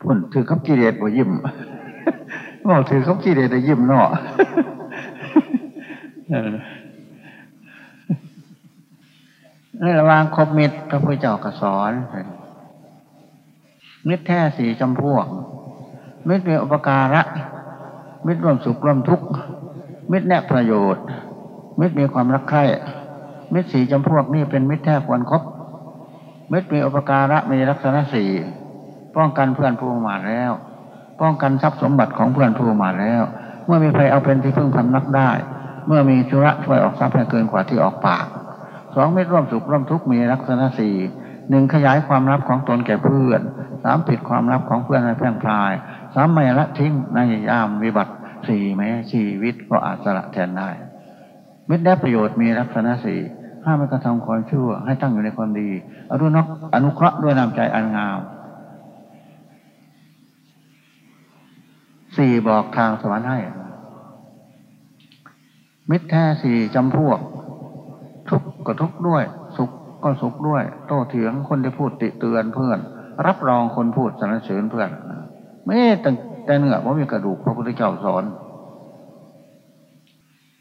พุ่นถือขับกิเลสบ่ยิ้มบอกถือขับกิเลสได้ยิ้มเนาะในระหว่างคบมิตรพระพุทธเจ้าก็สอน มิตรแท้สี่จำพวก มิตรมีอุปการะ มิตรร่วมสุขร่วมทุกข์ มิตรแนบประโยชน์ มิตรมีความรักใคร่ มิตรสี่จำพวกนี่เป็นมิตรแท้ควรครบ มิตรมีอุปการะมีลักษณะสี่ป้องกันเพื่อนผู้มาแล้ว ป้องกันทรัพย์สมบัติของเพื่อนผู้มาแล้ว เมื่อมีใครเอาเป็นที่พึ่งพำนักได้ เมื่อมีธุระช่วยออกทรัพย์ให้เกินกว่าที่ออกปากสองมิตรร่วมสุขร่วมทุกข์มีลักษณะสี่หนึ่งขยายความลับของตนแก่เพื่อนสามปิดความลับของเพื่อนให้แพร่พลายสามไม่ละทิ้งในยามวิบัติสี่แม้ชีวิตก็อาจสละแทนได้มิตรได้ประโยชน์มีลักษณะสี่ ห้ามไม่กระทำความชั่ว ให้ตั้งอยู่ในความดี อรุณกอนุเคราะห์ด้วยนามใจอันงามสี่บอกทางสวรรค์ให้ มิตรแท้สี่จำพวก ทุกข์ก็ทุกข์ด้วย สุขก็สุขด้วย โต้เถียงคนที่พูดติเตือนเพื่อน รับรองคนพูดสรรเสริญเพื่อนไม่แต่แต่เนื้อว่าะมีกระดูกพระพุทธเจ้าสอน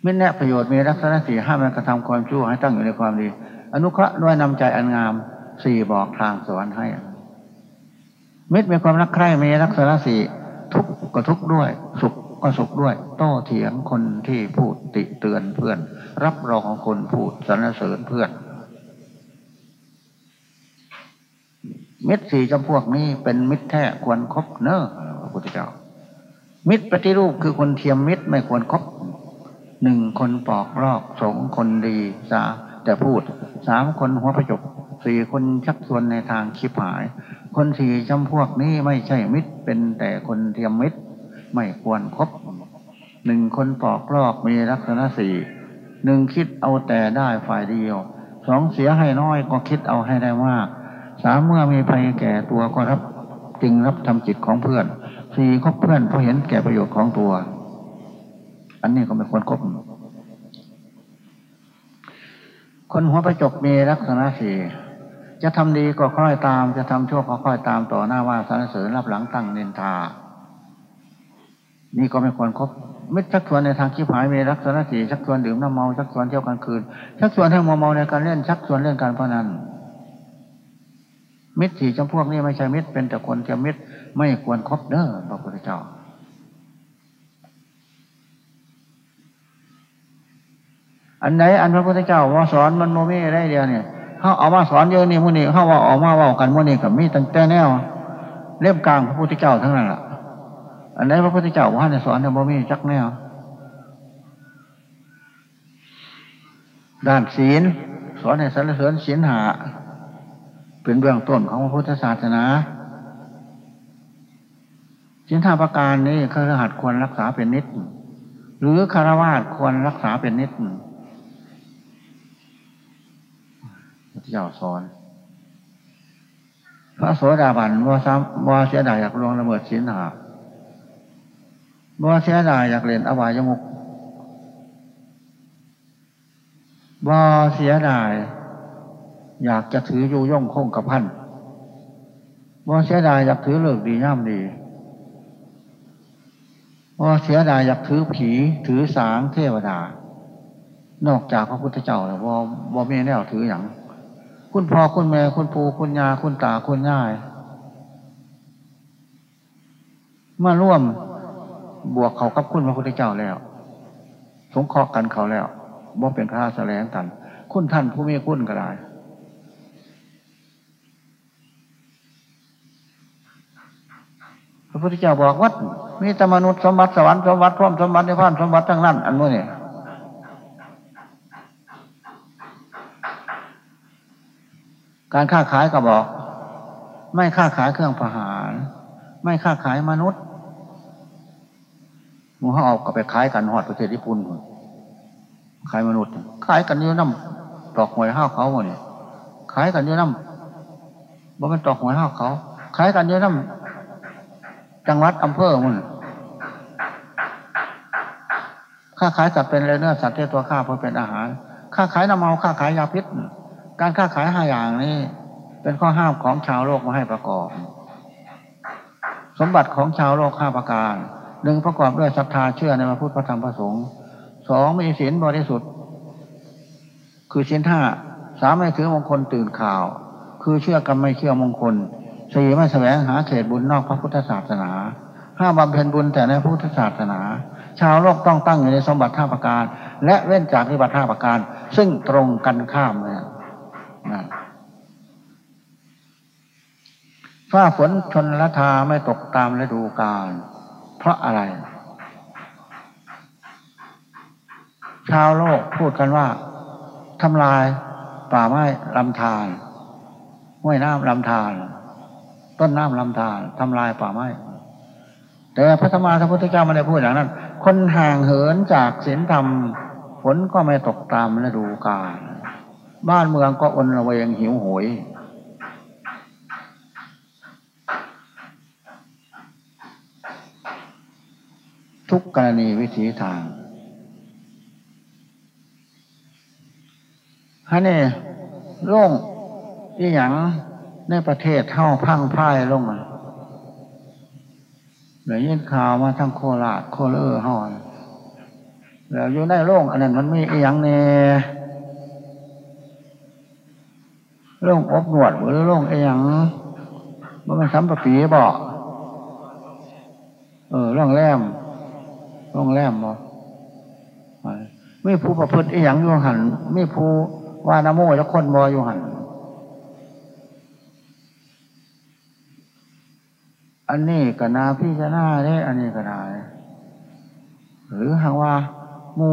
มิตรแนประโยชน์มีลักษณะสี่ห้ามันกระทำความชั่วให้ตั้งอยู่ในความดี อนุเคราะห์ด้วยนำใจอันงามสี่บอกทางสวรรค์ให้ มิตรมีความรักใคร่มีลักษณะสี่ทุกข์ก็ทุกข์ด้วย สุขก็สุขด้วย โต้เถียงคนที่พูดติเตือนเพื่อน รับรองคนพูดสรรเสริญเพื่อน มิตรสี่จำพวกนี้เป็นมิตรแท้ควรครบเนอะพระพุทธเจ้า มิตรปฏิรูปคือคนเทียมมิตรไม่ควรครบ หนึ่งคนปอกรอกสองคนดีสาแต่พูดสามคนหัวประจบสี่คนชักชวนในทางคิบหาย คนสี่จำพวกนี้ไม่ใช่มิตรเป็นแต่คนเทียมมิตร ไม่ควรครบหนึ่งคนปอกลอกมีลักษณะสี่หนึ่งคิดเอาแต่ได้ฝ่ายเดียวสองเสียให้น้อยก็คิดเอาให้ได้มากสามเมื่อมีภัยแก่ตัวก็รับจึงรับทำจิตของเพื่อนสี่คบเพื่อนเพราะเห็นแก่ประโยชน์ของตัว อันนี้ก็ไม่ควรคบคนหัวประจกมีลักษณะสี่จะทำดีก็ค่อยตาม จะทำชั่วก็ค่อยตามต่อหน้าว่าสรรเสริญรับหลังตั้งเนินทา นี่ก็ไม่ควรครบมิตรชักชวนในทางคิดหายมีลักษณะสี่ชักชวนดื่มน้ำเมาชักชวนเที่ยวกลางคืน ชักชวนให้เมาเมาในการเล่นชักชวนเล่นการพนันมิตรสี่จำพวกนี้ไม่ใช่มิตรเป็นแต่คนเทียมมิตรไม่ควรครบเด้อพระพุทธเจ้า อันไหนอันพระพุทธเจ้าว่าสอนมันโมมีได้เดียวเนี่ยเขาเอามาสอนเยอะนี่มุนี่เขาว่าออกมาว่ากันมุนี่กับมีตั้งแต่แนวเล่มกลางพระพุทธเจ้าทั้งนั้นแหละอันไหนพระพุทธเจ้าว่าเนี่ยสอนเนี่ยโมมีจักแนวด้านศีลสอนให้สรรเสริญศีลหาเป็นเบื้องต้นของพระพุทธศาสนาสินธาประการนี้คารหัดควรรักษาเป็นนิด หรือคารวาสควรรักษาเป็นนิดที่ เจ้าสอน พระโสดาบันว่าซ้ำว่าเสียดายอยากลวงระเบิดสินหาว่าเสียดายอยากเรียนอวายมุกว่าเสียดาย อยากจะถืออยู่ย่องคงกับพันว่าเสียดายอยากถือเลิกดีย่ำดีว่าเสียดายอยากถือผีถือสางเทวดา นอกจากพระพุทธเจ้าแล้วว่าว่ามีแนวถืออย่าง คุณพ่อคุณแม่คุณปู่คุณยาคุณตาคุณยายมาร่วมบวกเขากับคุณพระพุทธเจ้าแล้ว สงเคราะห์กันเขาแล้วว่เป็นข้าแสลงกัน คุณท่านผู้มีคุณก็ได้พระพุทธเจ้าบอกว่ามีแต่มนุษย์สมบัติสวรรค์สมบัติพร้อมสมบัติในพานสมบัติทั้งนั้น อันนู้นเนี่ย การค้าขายก็บอก ไม่ค้าขายเครื่องประหาร ไม่ค้าขายมนุษย์มูเขาออกก็ไปขายกันหอดประเทศญี่ปุ่นขายมนุษย์ขายกันเยอะน้ำตอกหวยห้าวเขาเนี่ยขายกันเยอะน้ำบ่เป็นตอกหวยห้าวเขาขายกันเยอะน้ำจังหวัดอำเภอมึงค้าขายสัตว์เป็นเนื้อสัตว์ที่ตัวข้าเพื่อเป็นอาหารค้าขายน้ำเมาค้าขายยาพิษ การค้าขายห้าอย่างนี้เป็นข้อห้ามของชาวโลกมาให้ประกอบ สมบัติของชาวโลกห้าประการหนึ่งประกอบด้วยศรัทธาเชื่อในพระพุทธพระธรรมพระสงฆ์สองมีศีลบริสุทธิ์ คือศีลห้าสามไม่ถือมงคลตื่นข่าว คือเชื่อกรรมไม่เชื่อมงคลสี่ไม่แสวงหาเศษบุญนอกพระพุทธศาสนาห้าบำเพ็ญบุญแต่ในพุทธศาสนา ชาวโลกต้องตั้งอยู่ในสมบัติห้าประการ และเว้นจากนิบัติห้าประการ ซึ่งตรงกันข้ามเลยนะ ฝ้าฝนชนละทาไม่ตกตามฤดูกาลเพราะอะไร ชาวโลกพูดกันว่าทำลายป่าไม้ลำธารห้วยน้ำลำธารต้นน้ำลำธารทำลายป่าไม้แต่พระธรรมาสัมพุทธเจ้าไม่ได้พูดอย่างนั้น คนห่างเหินจากศีลธรรมฝนก็ไม่ตกตามฤดูกาลบ้านเมืองก็อนระเวงหิวโหย ทุกกรณีวิถีทางฮะนี่โล่งที่หยังในประเทศเท่าพังพ่ายลงมาเหลือยินข่าวมาทั้งโคราชโคเลอร์ห่อนแล้วอยู่ในโล่งอันนั้นมันมีอีหยังเน่โล่งอบหนวดหรือโล่งอีหยังมันเป็นซ้ำประปีบอกเออโล่งแรม โล่งแรมบอไม่ผู้ประพฤติอีหยังอยู่หันไม่ผู้ว่านโมแล้วคนบออยู่หันอันนี้ก็นาพี่จะหน้าเนี่ยอันนี้ก็ได้หรือหากว่ามู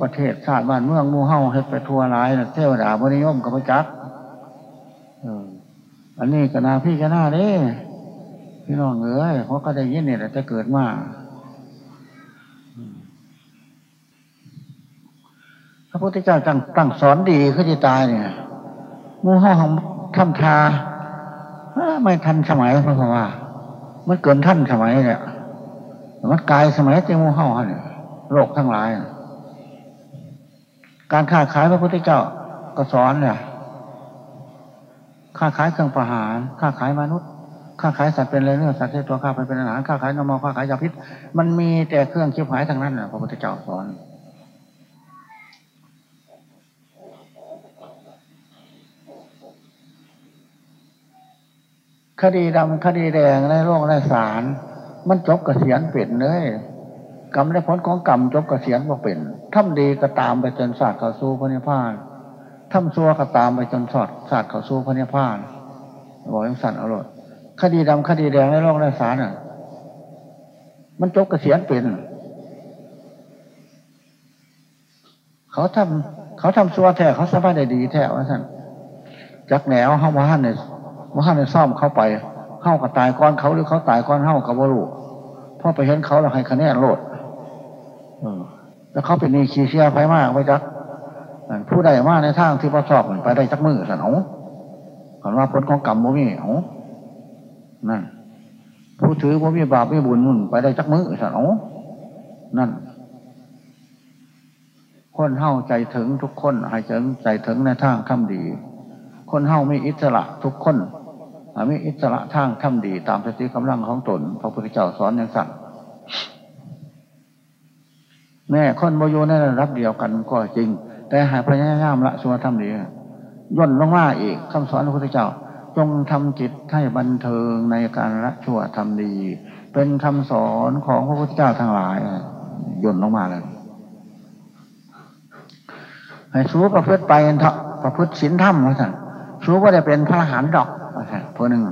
ประเทศชาติบ้านเมืองมูเฮาให้ไปทัวร์ร้ายนะเทวดาบริยมกับพระจักอันนี้ก็นาพี่จะหน้าเนี่ยพี่น้องเอ๋ยเขาก็ได้ยินเนี่ยจะเกิดมา ระพุทธเจ้าตั้งตั้งสอนดีขึ้นที่ตายเนี่ยมูเฮาของทำทาไม่ทันสมัยเพราะว่า มันเกินท่านสมัยเนี่ยมันกายสมัยเจ้ามูเฮาเนี่ยโลกทั้งหลาย การค้าขายพระพุทธเจ้าก็สอนเนี่ยค้าขายเครื่องประหารค้าขายมนุษย์ค้าขายสัตว์เป็นอะไรเนื้อสัตว์ที่ตัวข้าไปเป็นอาหารค้าขายนมค้าขายยาพิษ มันมีแต่เครื่องชิบหายทั้งนั้นนะพระพุทธเจ้าสอน คดีดำคดีแดงในโลกในศาลมันจบกเกษียณเป็นเลยกรรมและผลของกรรมจบกเกษียณว่าเป็นทำดีก็ตามไปจนศาสตร์เข้าสู่พระนิพพานทำซัวก็ตามไปจนสอดศาสตร์เข้าสู่พระนิพพานบอกยังสั่นเอารมคดีดำคดีแดงในโลกในศาลอะ มันจบกเกษียณเป็น เขาทำเขาทำซัวแท้เขาสบายได้ดีแท้ว่าสั่นจักแนวเขาว่าเนี่ย ว่าห้าในซ่อมเข้าไปเข้ากับตายก้อนเขาหรือเขาตายก้อนเข้ากับวรุพ่อไปเห็นเขาเราให้คะแนนโลดแล้วเขาเป็นนีคีเชียไฟมากไปจักผู้ใดมากในทางที่พอสอบไปได้จักมือสันเอาขอนว่าผลของกรรมบ่มีเอานั่นผู้ถือบ่มีบาปไม่บุญนุ่นไปได้จักมือสันเอานั่นคนเฮาใจถึงทุกคนให้ใจใจถึงในทางคำดี คนเฮาม่อิสระทุกคน มีอิสระทางทำดีตามสติกำลังของตนพระพุทธเจ้าสอนอย่างสั่งแม่คนโมโยในระดับเดียวกันก็จริง แต่หายพยายามละชัวทำดีย่นลงมาอีกคำสอนพระพุทธเจ้า จงทำจิตให้บันเทิงในการละชั่วทำดี เป็นคำสอนของพระพุทธเจ้าทั้งหลายย่นลงมาเลยให้สู้ประพฤติไปประพฤติศีลธรรมว่าสั่งสู้ว่าจะเป็นพระอรหันต์ดอก พวกหนึ่ง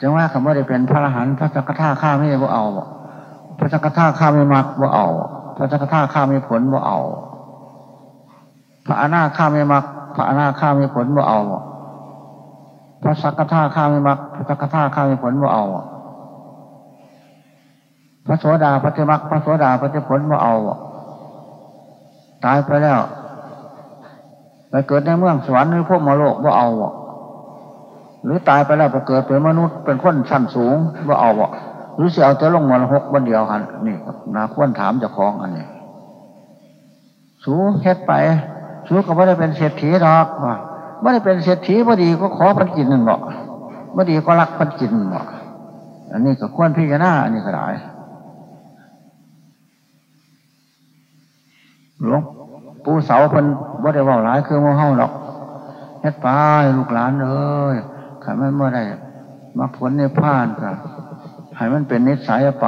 จังว่าคำว่าได้เป็นพระอรหันต์พระจักรท่าข้าไม่บ่เอาพระจักรท่าข้าไม่มักบ่เอาพระจักรท่าข้าไม่ผลบ่เอา พระอนาข้าไม่มัก พระอนาข้าไม่ผลบ่เอาพระสักทาข้าไม่มัก พระสักทาข้าไม่ผลบ่เอาพระโสดาพระเทมักพระโสดาพระเทผลบ่เอาตายไปแล้วไปเกิดในเมืองสวรรค์หรือพวกมรโลกบ่เอา หรือตายไปแล้วไปเกิดเป็นมนุษย์เป็นคนชั้นสูงว่าเอาบ่หรือเสียเอาแต่ลงมาหกวันเดียวกันนี่นาควรถามเจ้าของอันนี้สูเฮ็ดไปสูก็ไม่ได้เป็นเศรษฐีหรอกว่าไม่ได้เป็นเศรษฐีพอดีก็ขอพันกินนั่นบอกพอดีก็รักพันกินบอกอันนี้ก็ควรพิจารณาอันนี้ก็ได้หลวงปู่เสาเพิ่นบ่ได้บอกหลายคือโมเฮาหรอกเฮ็ดไปลูกหลานเลย ขันมันเมื่อได้มาผลในผ่านก็ให้มันเป็นนิสัยไป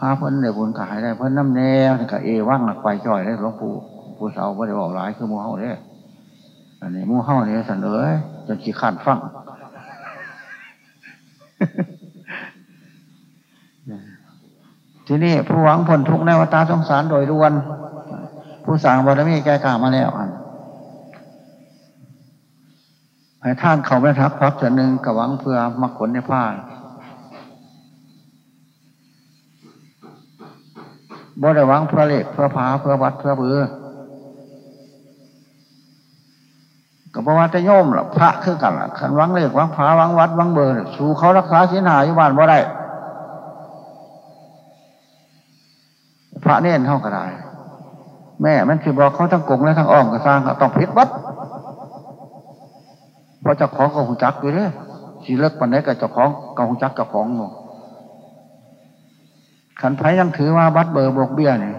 หาเพิ่นได้บุญก็ให้ได้เพิ่นน้ำแนวก็เอว่างหลักไปจ่อยได้หลวงปู่ปู่สาบ่ได้บอกหลายคือโมเฮาเด้อันนี้โมเฮาเนี่ยสันเอ้ยจนขี้ขันฟังทีนี้ผู้หวังผลทุกข์ในวัฏสงสารโดยรวน ผู้สั่งบารมีแก่กล่ามาแล้ว ให้ท่านเขาไม่ทักพักจะหนึ่งกหวังเพื่อมรรคผลในผ้าบ่ได้หวังเพื่อเล็กเพื่อพาเพื่อวัดเพื่อเบือกับพระวัดจะโยมหรอกพระคือกันล่ะขันวังเล็กวังพาวังวัดวังเบอร์สู่เขารักษาศีลหาอยู่บ้านบ่ได้พระเน้นเท่าก็ได้แม่มันคือบอกเขาทั้งกงและทั้งอ้อมก็สร้างต้องพิษวัด พราะเจ้าของก็หูจักอยู่เลยสีเลิกปันได้กับเจ้าของก็หูจักเจ้าของอยู่ขันไผ่ยังถือว่าวัดเบอร์บกเบี้ยนี่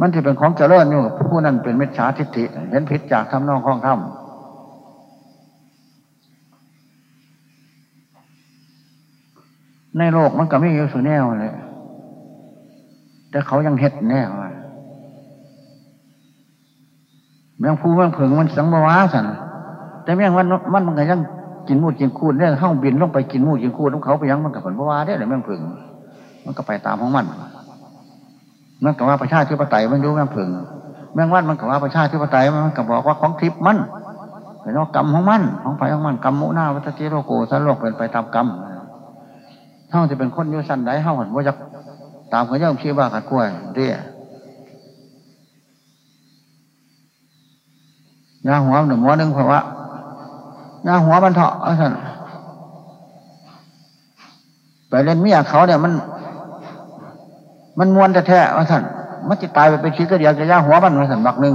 มันที่เป็นของเจริญอยู่ผู้นั้นเป็นเมตชาทิฏฐิเห็นพิษจากทำนองข้องถ้ำในโลกมันก็ไม่อยู่สุแนวเลยแต่เขายังเห็ดแน่ว่าแมงผู้แมงผึ่งมันสังบวาสัน แต่แมงมันมันมันก็ยังกินมูดกินคูดเนี่ยห้องบินลงไปกินมูดกินคูดของเขาไปยังมันกับผลบวาได้หรือแมงผึ่งมันก็ไปตามของมันมันก็ว่าประชาธิปไตยมันยุ่แมงผึ่งแม่งวันมันก็ว่าประชาธิปไตยมันก็บอกว่าของทิพมันเป็นกรรมของมันของไฟของมันกรรมมุนาวัตติโรโกสันโลกเป็นไปตามกรรมเท่าจะเป็นคนยุสันได้เท่าหันว่าจะตามเขาย่อมชี้ว่าขัดกล้วยเรียยาหัวหนึ่งหัวหนึ่งเพราะว่า ยาหัวมันเถาะท่านไปเล่นเมียเขาเนี่ยมัน มันมวนแต่แท้ว่าท่านมันจะตายไปเป็นชีก็เดียวจะย่าหัวมันว่าท่านบักหนึ่ง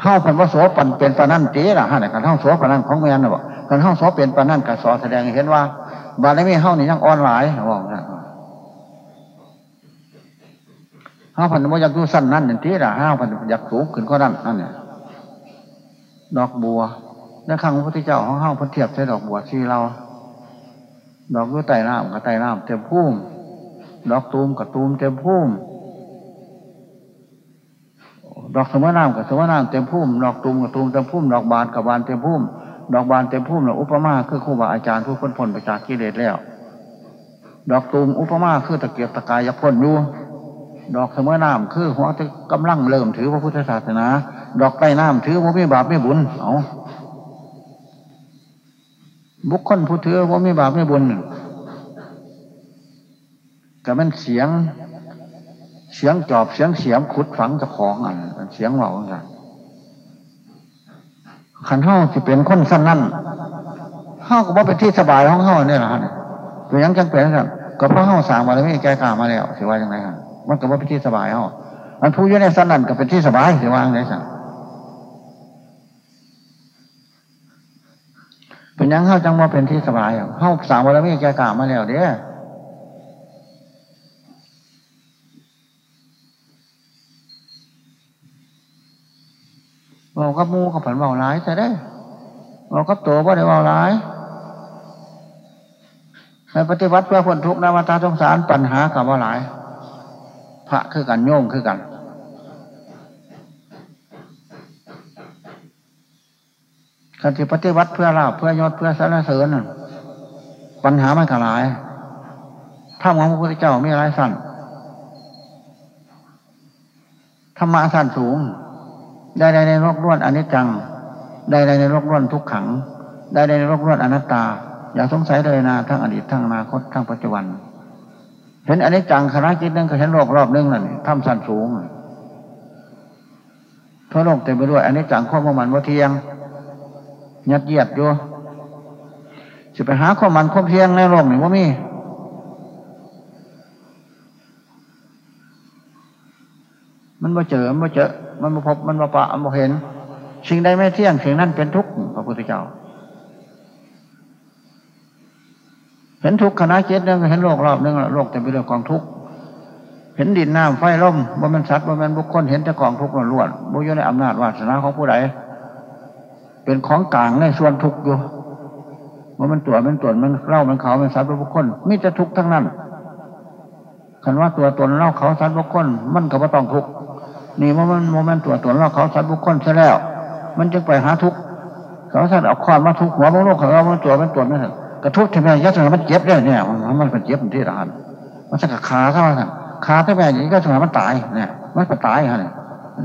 เข้าพันวโสปันเป็นปานั่นเจ๊ละฮะเนี่ยการเข้าโสปานั่นของเมียนนะบอกการเข้าโสเป็นปานั่นกับสอแสดงเห็นว่า บาลีมีเข้านี่ยังอ่อนหลายบอกนะห้าพันว่าอยากดูสั้นนั่นอย่างที่ละห้าพันอยากสูงขึ้นก็นั่นนั่นเนี่ยดอกบัว ในครั้งพระพุทธเจ้าของห้าพันเทียบใช้ดอกบัวที่เรา ดอกด้ยไตน้ำกับไต่น้ำเต็มพุ่มดอกตูมกับตูมเต็มพุ่มดอกสมะน้ำกับสมะน้ำเต็มพุ่มดอกตูมกับตูมเต็มพุ่มดอกบานกับบานเต็มพุ่มดอกบานเต็มพุ่มเนี่ยอุปมาคือครูบาอาจารย์ผู้พ้นพ้นไปจากกิเลสแล้ว ดอกตูมอุปมาคือตะเกียบตะกายยัพ้นอยู่ดอกเสมอน้ำคือหัวจะกำลังเริ่มถือพระพุทธศาสนา ดอกใต้น้ำถือว่าไม่บาปไม่บุญเอา บุคคลผู้เถือว่าไม่บาปไม่บุญก็มันเสียง เสียงจอบเสียงเสียมขุดฝังจะของอันเสียงเหล่าสันขันห้าที่เป็นคนสั้นนั่นห้าก็ว่าเป็นที่สบายของห้าเนี่ยแหละเป็นยังจังเป็นกันก็เพราะห้าสามวันไม่แก้กามาแล้วสิว่าอยังไงครับมันก็ว่าเป็นที่สบายเฮามันผู้อยู่ในสันนั่นก็เป็นที่สบายสิว่าอย่างได้สั่ง เป็นยังเฮาจังว่าเป็นที่สบายเฮาสามวันแล้วไม่แก่กามาแล้วเด้อเรากับมูกับผันเบาร้ายจะได้เรากับตัวว่าได้เบาร้ายในปฏิบัติเพื่อพ้นทุกข์นามาตาสงสารปัญหากับว่าหลาย พระคือกันโยงคือกัน การที่ปฏิวัติเพื่อลาบเพื่อยศเพื่อสรรเสริญปัญหามันกหลายถ้าของพระพุทธเจ้ามีอะไรสั้นธรรมะสั้นสูง ได้ในโลกล้วนอนิจจัง ได้ในโลกล้วนทุกขัง ได้ในโลกล้วนอนัตตา อย่าสงสัยเลยนะทั้งอดีตทั้งอนาคตทั้งปัจจุบัน เห็นอนนี้จังคณะจิตนึงก็เห็นโลกรอบนึงนั่นถ้ำสั้นสูงทั่วโลกเต็มไปด้วยอนนี้จังข้อมันว่าเทียง ยัดเยียดอยู่จะไปหาข้อมันข้อเทียงในโลกนี่ว่ามีมันมาเจอมันมาเจอ มันมาพบมันมาปะมันมาเห็น สิ่งใดไม่เที่ยงสิ่งนั้นเป็นทุกข์พระพุทธเจ้า เห็นทุกข์คณะเจ็ดเรื่งเห็นโลกรอบนึงโลกแต่เป็นเรื่องกองทุกข์เห็นดินน้ำไฟลมบ่มันสัตว์บ่มันบุคคลเห็นแต่กองทุกข์ล้วนๆบุญในอำนาจวาสนาของผู้ใด เป็นของกลางในส่วนทุกข์อยู่ว่ามันตัวมันตนมันเล่ามันเขามันสัตว์บุคคลมิจะทุกข์ทั้งนั้นคันว่าตัวตนเล่าเขาสัตว์บุคคลมันก็บ่ต้องทุกข์นี่ว่ามันโมเมนต์ตัวตนเล่าเขาสัตว์บุคคลซะแล้ว มันจึงไปหาทุกข์เขาสัตว์เอาความมาทุกข์หัวมันโลกเขามันตัวมันตนนั่นกระทุกที่แม่ยัดเสมันเจ็บได้เนี่ยมันมันเป็นเจ็บที่ร้านมันจะขาเท่านั้นขาที่แม่อย่างนี้ก็สมมันตายเนี่ยมันก็ตายฮะเนี่ย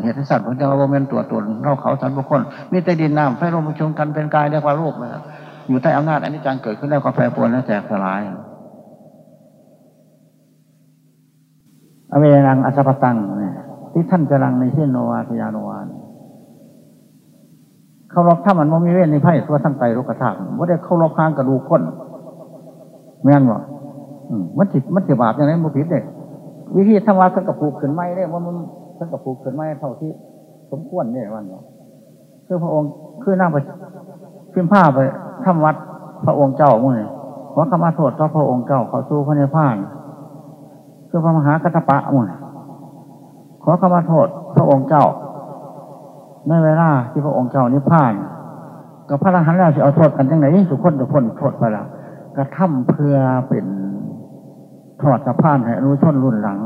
เหตุสัตว์ผมจะว่าโมเมนต์ตัวตนเล่าเขาสัตว์บุคคลมีแต่ดินน้ำไฟลมประชุมกันเป็นกายเรียกว่ารูปนะครับอยู่ใต้อำนาจอันนี้จังเกิดขึ้นได้ความแปรปรวนและแตกสลายอเวรังอัศปตังเนี่ยที่ท่านจะรังในเช่นโนวาทยานวานเขารบถ้ามันมมีเว้นในไพ่ตัวทั้งไตรุกธาตุไม่ได้เข้ารบข้างกระดูกก้นแม่นบ่มันจิตมันจิบาปอย่างไรมันผิดเด็กวิธีทำวัดท่านกระผูกขึ้นไม้ได้ว่ามัน ท่านกระผูกขึ้นไม้เท่าที่สมควรเนี่ยวันเนาะคือพระองค์คือนั่งไปพิมพ์ผ้าไปทำวัดพระองค์เจ้ามื่อขอขมาโทษต่อพระองค์เจ้าเขาสู้พระเนพานคือพระมหากัตปะมื่อขอขมาโทษพระองค์เจ้าในเวลาที่พระองค์เจ้านิพพานกับพระอรหันต์แล้วจะเอาโทษกันยังไงทุกคนทุกคนโทษไปละกระทำเพื่อเป็นถอดสะพานให้อนุชนรุ่นหลัง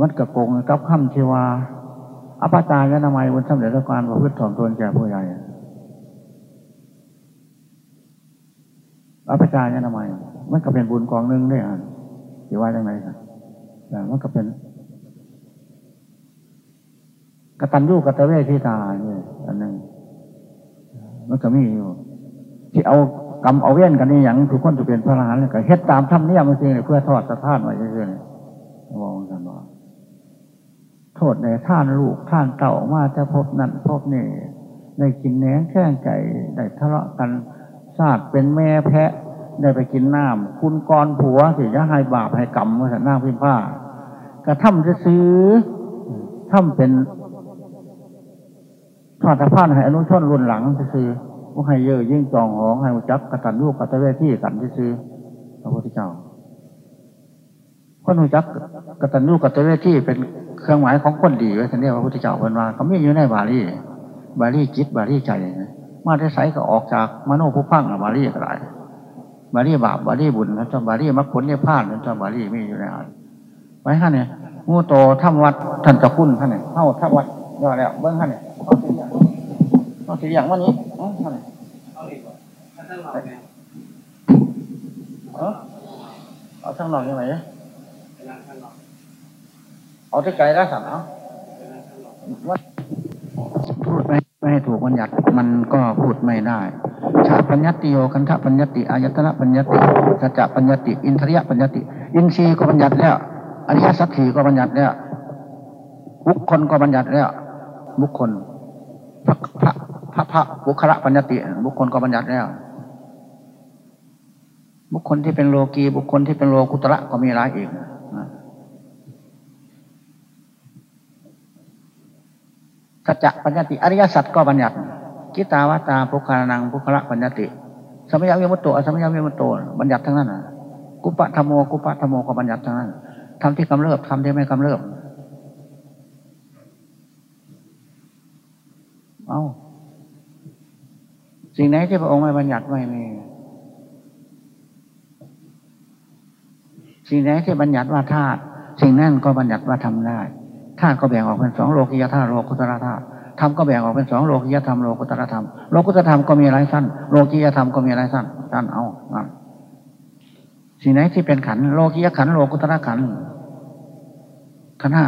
มันกระโกงกับคำที่ว่าอภิจายนามัยบนสำเร็จการประพฤติถ่อมตนแก่ผู้ใหญ่อภิจายนามัยมันก็เป็นบุญกองหนึ่งได้อ่านทีว่าอย่างไรครับแต่มันก็เป็นกตัญญูกตเวทิตาเนี่ยอันหนึ่งมันก็มีอยู่ ที่เอากรรมเอาเว้นกันนี่อย่างทุกคนจะเป็นพระอรหันต์ก็เฮ็ดตามธรรมเนียมันสิเพื่อทอดสะท้านไว้เรื่อยๆมองกันว่า โทษในท่านลูกท่านเต่ามาจะพบนั่นพบนี่ได้กินแหนงแข้งไก่ได้ทะเลาะกันซาดเป็นแม่แพะได้ไปกินน้ำคุณกรผัวสิจะให้บาปให้กรรมมาสันน้าพิมพ์ผ้ากระทำจะซื้อทำเป็นทอดสะพานให้อนุชนรุ่นหลังจะซื้อว่าให้เยอะยิ่งจองหองให้จับกระตันลูกกระตะเวที่กันซื้อพระพุทธเจ้าคนหูจัก กตัญญูกตเวที่เป็นเครื่องหมายของคนดีไว้ท่านเรียกพระพุทธเจ้าเป็นว่าเขาไม่อยู่ในบาลีบาลีจิตบาลีใจมาได้ใสก็ออกจากมโนผู้พังบาลีก็ได้บาลีบาปบาลีบุญนะจ้าบาลีมรรคผลเนี่ยพลาดนะจ้าบาลีไม่อยู่ในอ่านไว้ท่านเนี่ยมูโตทำวัดท่านจะคุ้นท่านเนี่ยเข้าทำวัดยอดแล้วเบิ้งท่านเนี่ยเอาสีอย่างว่างวันนี้เอท่านเนี่ยเอาทั้งหนองยังไงเเอาที่ไกลแล้วสั่งเอาพูดไม่ไม่ให้ถูกบัญญัติมันก็พูดไม่ได้ชาปัญญติโยคันธปัญญติอายตนะปัญญติสัจจะปัญญติ อินทรียปัญญติ อินทรีย์ก็บัญญัติแล้วอริยสัจสี่ก็บัญญัติแล้วบุคคลก็บัญญัติแล้วบุคคลพระพระพระพระบุคละปัญญติ บุคคลก็บัญญัติแล้ว บุคคลที่เป็นโลกีบุคคลที่เป็นโลกุตระก็มีหลายอีก สัจจะปัญญติ อริยสัจก็บัญญัติกิตาวาตาภุคานังภุคละปัญญติสมัยวิมุตโตสมัยวิมุตโตบัญญัติทั้งนั้นกุปะธรรมโมกุปะธรรมโมก็บัญญัติทั้งนั้นทำที่กำเริบทำที่ไม่กำเริบเอาสิ่งไหนที่พระองค์ไม่บัญญัติไม่มี สิ่งไหนที่บัญญัติว่าธาตุสิ่งนั้นก็บัญญัติว่าทำได้ ธาตุก็แบ่งออกเป็นสองโลกิยธาตุโลกุตระธาตุธรรมก็แบ่งออกเป็นสองโลกิยธรรมโลกุตระธรรมโลกุตระธรรมก็มีหลายสั้นโลกิยธรรมก็มีหลายสั้นสั้นเอาสิ่งไหนที่เป็นขันโลกิยขันโลกุตระขันขันห้า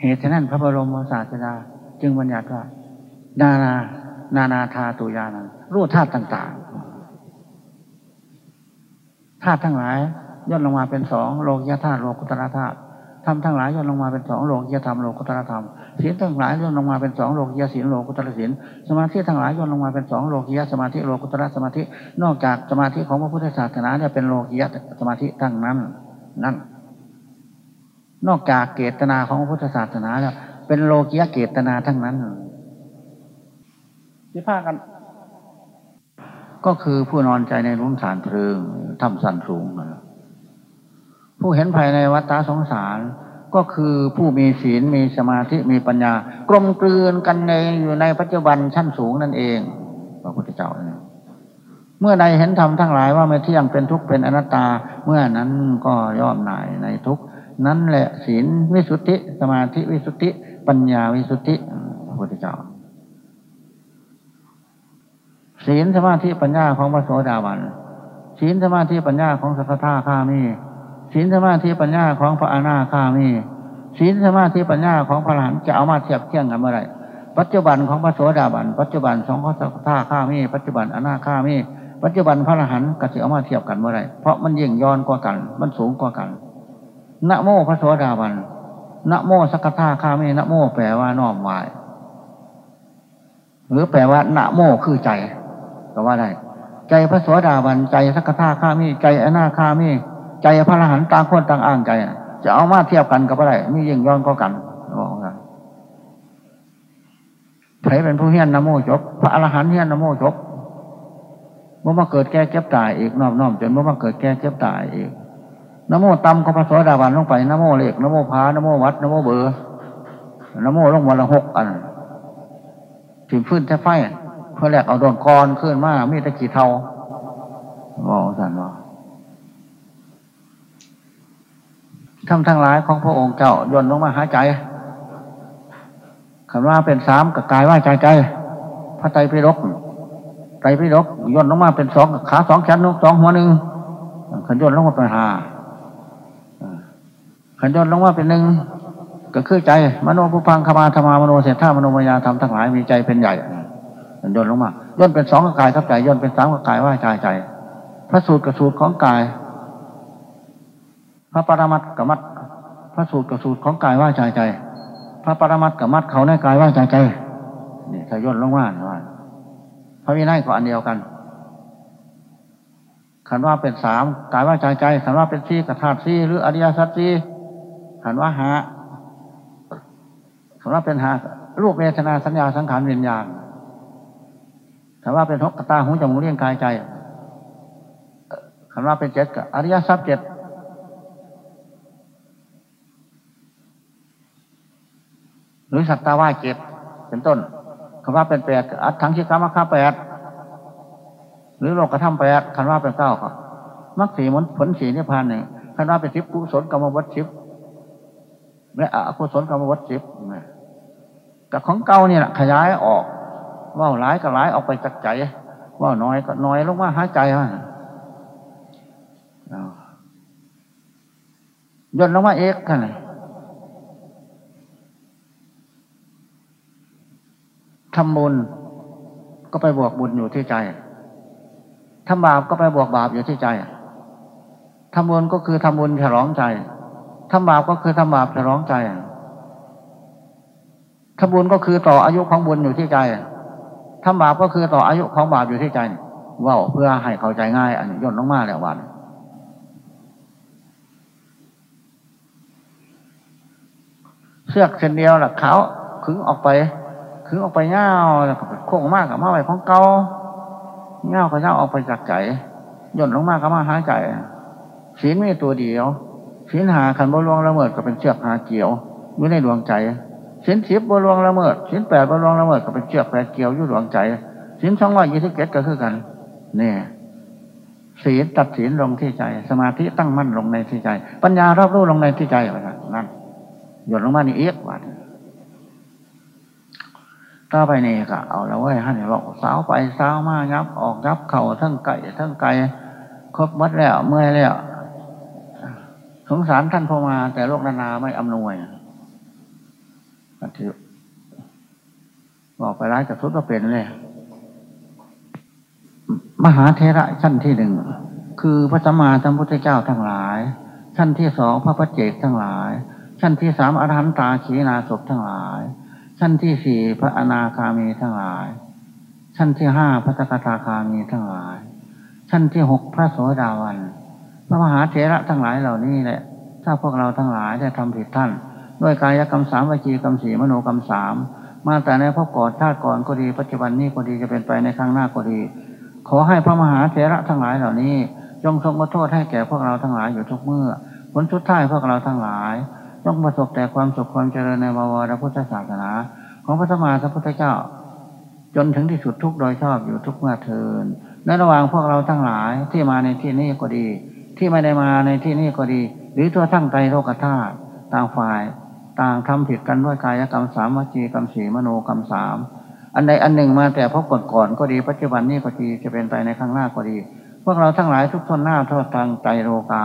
เหตุฉะนั้นพระบรมศาสดาจึงบัญญัติว่านานา นานาธาตุยานังรู้ธาตุต่างๆธาตุทั้งหลาย ย่นลงมาเป็นสองโลกยธาตุโลกุตระธาตุธรรมทั้งหลายย่นลงมาเป็นสองโลกยธรรมโลกุตระธรรมศีลทั้งหลายย่นลงมาเป็นสองโลกยศีลโลกุตระศีลสมาธิทั้งหลายย่นลงมาเป็นสองโลกยสมาธิโลกุตระสมาธิ นอกจากสมาธิของพระพุทธศาสนาเนี่ยเป็นโลกยสมาธิทั้งนั้นนั่น นอกจากเกตนาของพระพุทธศาสนาแล้วเป็นโลกียเกตนาทั้งนั้นที่พากัน ก็คือผู้นอนใจในรุ่มสารเพลิงทำสันสูง ผู้เห็นภายในวัฏสงสาร ก็คือผู้มีศีลมีสมาธิมีปัญญา กลมกลืนกันในอยู่ในปัจจุบันชั้นสูงนั่นเองพระพุทธเจ้าเมื่อใดเห็นธรรมทั้งหลายว่าไม่เที่ยงเป็นทุกข์เป็นอนัตตา เมื่อนั้นก็ย่อมหน่ายในทุกข์นั่นแหละศีลวิสุทธิ สมาธิวิสุทธิ ปัญญาวิสุทธิพระพุทธเจ้าศีลสมาธิปัญญาของพระโสดาบันศีลสมาธิปัญญาของสัพพะข้ามี ศีลสมาธิปัญญาของพระอนาคามีศีลสมาธิปัญญาของพระหลานจะเอามาเทียบเทียงกันเมื่อไรปัจจุบันของพระโสดาบัน ปัจจุบันสองข้อสัพพะข้ามีปัจจุบันอนาคามีปัจจุบันพระอรหันต์ก็จะเอามาเทียบกันเมื่อไรเพราะมันยิ่งย้อนกว่ากัน มันสูงกว่ากันนะโมพระโสดาบันนะโมสักทาข้ามีนะโมแปลว่าน้อมวายหรือแปลว่านะโมคือใจก็ว่าได้ ใจพระโสดาบันใจสักทาข้ามีใจอนาคามี ใจพระอรหันต์ต่างคนต่างอ้างใจจะเอามาเทียบกันกับอะไรมียิ่งย้อนก็กันบอกกันใครเป็นผู้เฮียนนโมจบ พระอรหันต์เฮียนนโมจบเมื่อมาเกิดแก่เก็บตายอีกน้อมน้อมจนเมื่อมาเกิดแก่เก็บตายอีกนโมตำก็พระสวสดาบันลงไปนโมเล็กนโมพานโมวัดนโมเบอร์นโมลงวันละหกอันถึงพื้นแท้ไฟเพื่อแลกเอาดวงกรขึ้นมามีตะกี้เทาบอกสันว่า ทำทั้งหลายของพระองค์เจ้าย่นลงมาหาใจคำว่าเป็นสามกับกายว่าใจใจพระไตรปิฎกไตรปิฎกย่นลงมาเป็นสองขาสองแขนสองหัวหนึ่งขันย่นลงมาเป็นหาขันย่นลงมาเป็นหนึ่งก็คือใจมโนภูพังคมาธรรมามโนเสถามโนมายาธรรมทั้งหลายมีใจเป็นใหญ่ขันย่นลงมาย่นเป็นสองกับกายทับใจย่นเป็นสามกับกายว่าใจใจพระสูตรกับสูตรของกาย พระปรมัตกับมัดพระสูตรกับสูตรของกายว่าใจใจ พระปรมัตกับมัดเขาในกายว่าใจใจนี่ถ้าย่นลงมาว่าพระวินัยก็อันเดียวกันขันว่าเป็นสามกายว่าใจใจขันว่าเป็นสี่กระถาดสี่หรืออริยสัจสี่ขันว่าหาขันว่าเป็นหารูปเวทนาสัญญาสังขารวิญญาณขันว่าเป็นหกตาหูจมูกเลี้ยงกายใจขันว่าเป็นเจ็ดกับอริยสัจเจ็ด หรือสัตตาว่าเจ็ดเป็นต้นคำว่าเป็นแปดอัตถังชิกามะค้าแปดหรือโลกกระทำแปดคันว่าเป็นเก้าครับมรรคสีมนผลสีนิพพานหนึ่งคันว่าเป็นสิบกุศลกรรมวัตสิบและอกุศลกรรมวัตสิบกับของเก่าเนี่ยขยายออกว่าหลายก็หลายออกไปจากใจว่าน้อยก็น้อยลงมาหายใจฮะย่นลงมาเอกกันเลย ทำบุญก็ไปบวกบุญอยู่ที่ใจทำบาปก็ไปบวกบาปอยู่ที่ใจทำบุญก็คือทำบุญฉลองใจทำบาปก็คือทำบาปฉลองใจทำบุญก็คือต่ออายุของบุญอยู่ที่ใจทำบาปก็คือต่ออายุของบาปอยู่ที่ใจว่าเพื่อให้เข้าใจง่าย อันย่นลงมาแล้ววันเสื้อเส้นเดียวหลักเขาขึงออกไป ขึงออกไปเงาโค้งมากกับมาไว้ของเกาเงาก็เงาออกไปจากใจย่นลงมากก็มาหาใจศีลไม่ตัวเดียวศีลหาขันบรวงละเมิดก็เป็นเชือกหาเกี่ยวอยู่ในดวงใจศีลสิบบรวงละเมิดศีลแปดบรวงละเมิดก็เป็นเชือกแปดเกี่ยวอยู่ดวงใจศีลสองร้อยยี่สิบเจ็ดก็คือกันเนี่ยศีลตัดศีลลงที่ใจ สมาธิตั้งมั่นลงในที่ใจ ปัญญารอบรู้ลงในที่ใจนั่นหยดลงมานี่เอกว่า ถ้าไปนี่ก็เอาแล้วเว้ยฮะเนี่ยบอกสาวไปสาวมายับ ออกยับเข่าทั้งไก่ทั้งไก่ครบมัดแล้วเมื่อยแล้วสงสารท่านพอมา แต่โลกนานาไม่อำนวยอันที่บอกไปร้ายกับทุกก็เป็นเลย มหาเทระชั้นที่หนึ่งคือพระสัมมาสัมพุทธเจ้าทั้งหลาย ชั้นที่สองพระพัจเจกทั้งหลาย ชั้นที่สามอรหันตาขีนาศพทั้งหลาย ชั้นที่สี่พระอนาคามีทั้งหลาย ชั้นที่ห้าพระสกทาคามีทั้งหลาย ชั้นที่หกพระโสดาวัน พระมหาเถระทั้งหลายเหล่านี้แหละ ถ้าพวกเราทั้งหลายได้ทำผิดท่าน ด้วยกายกรรมสามวิจีกรรมสี่มโนกรรมสามมาแต่ในพบก่อนชาติก่อนก็ดีปัจจุบันนี้ก็ดีจะเป็นไปในข้างหน้าก็ดี ขอให้พระมหาเถระทั้งหลายเหล่านี้จงทรงโทษให้แก่พวกเราทั้งหลายอยู่ทุกเมื่อผลสุดท้ายพวกเราทั้งหลาย ต้องประสบแต่ความสุขความเจริญในบวรพุทธศาสนา ของพระสมมาสัพพุทธเจ้า จนถึงที่สุดทุกโดยชอบอยู่ทุกเมื่อเทินในระหว่างพวกเราทั้งหลายที่มาในที่นี้ก็ดี ที่ไม่ได้มาในที่นี้ก็ดี หรือทั่วทั้งใจโลกธาตุต่างฝ่าย ต่างทำผิดกันด้วยกายกรรมสามวจีกรรมสีมโนกรรมสามอันใดอันหนึ่งมาแต่พบก่อนก่อนก็ดีปัจจุบันนี้ก็ดีจะเป็นไปในข้างหน้าก็ดี พวกเราทั้งหลายทุกทนหน้าทอดทางใจโลกา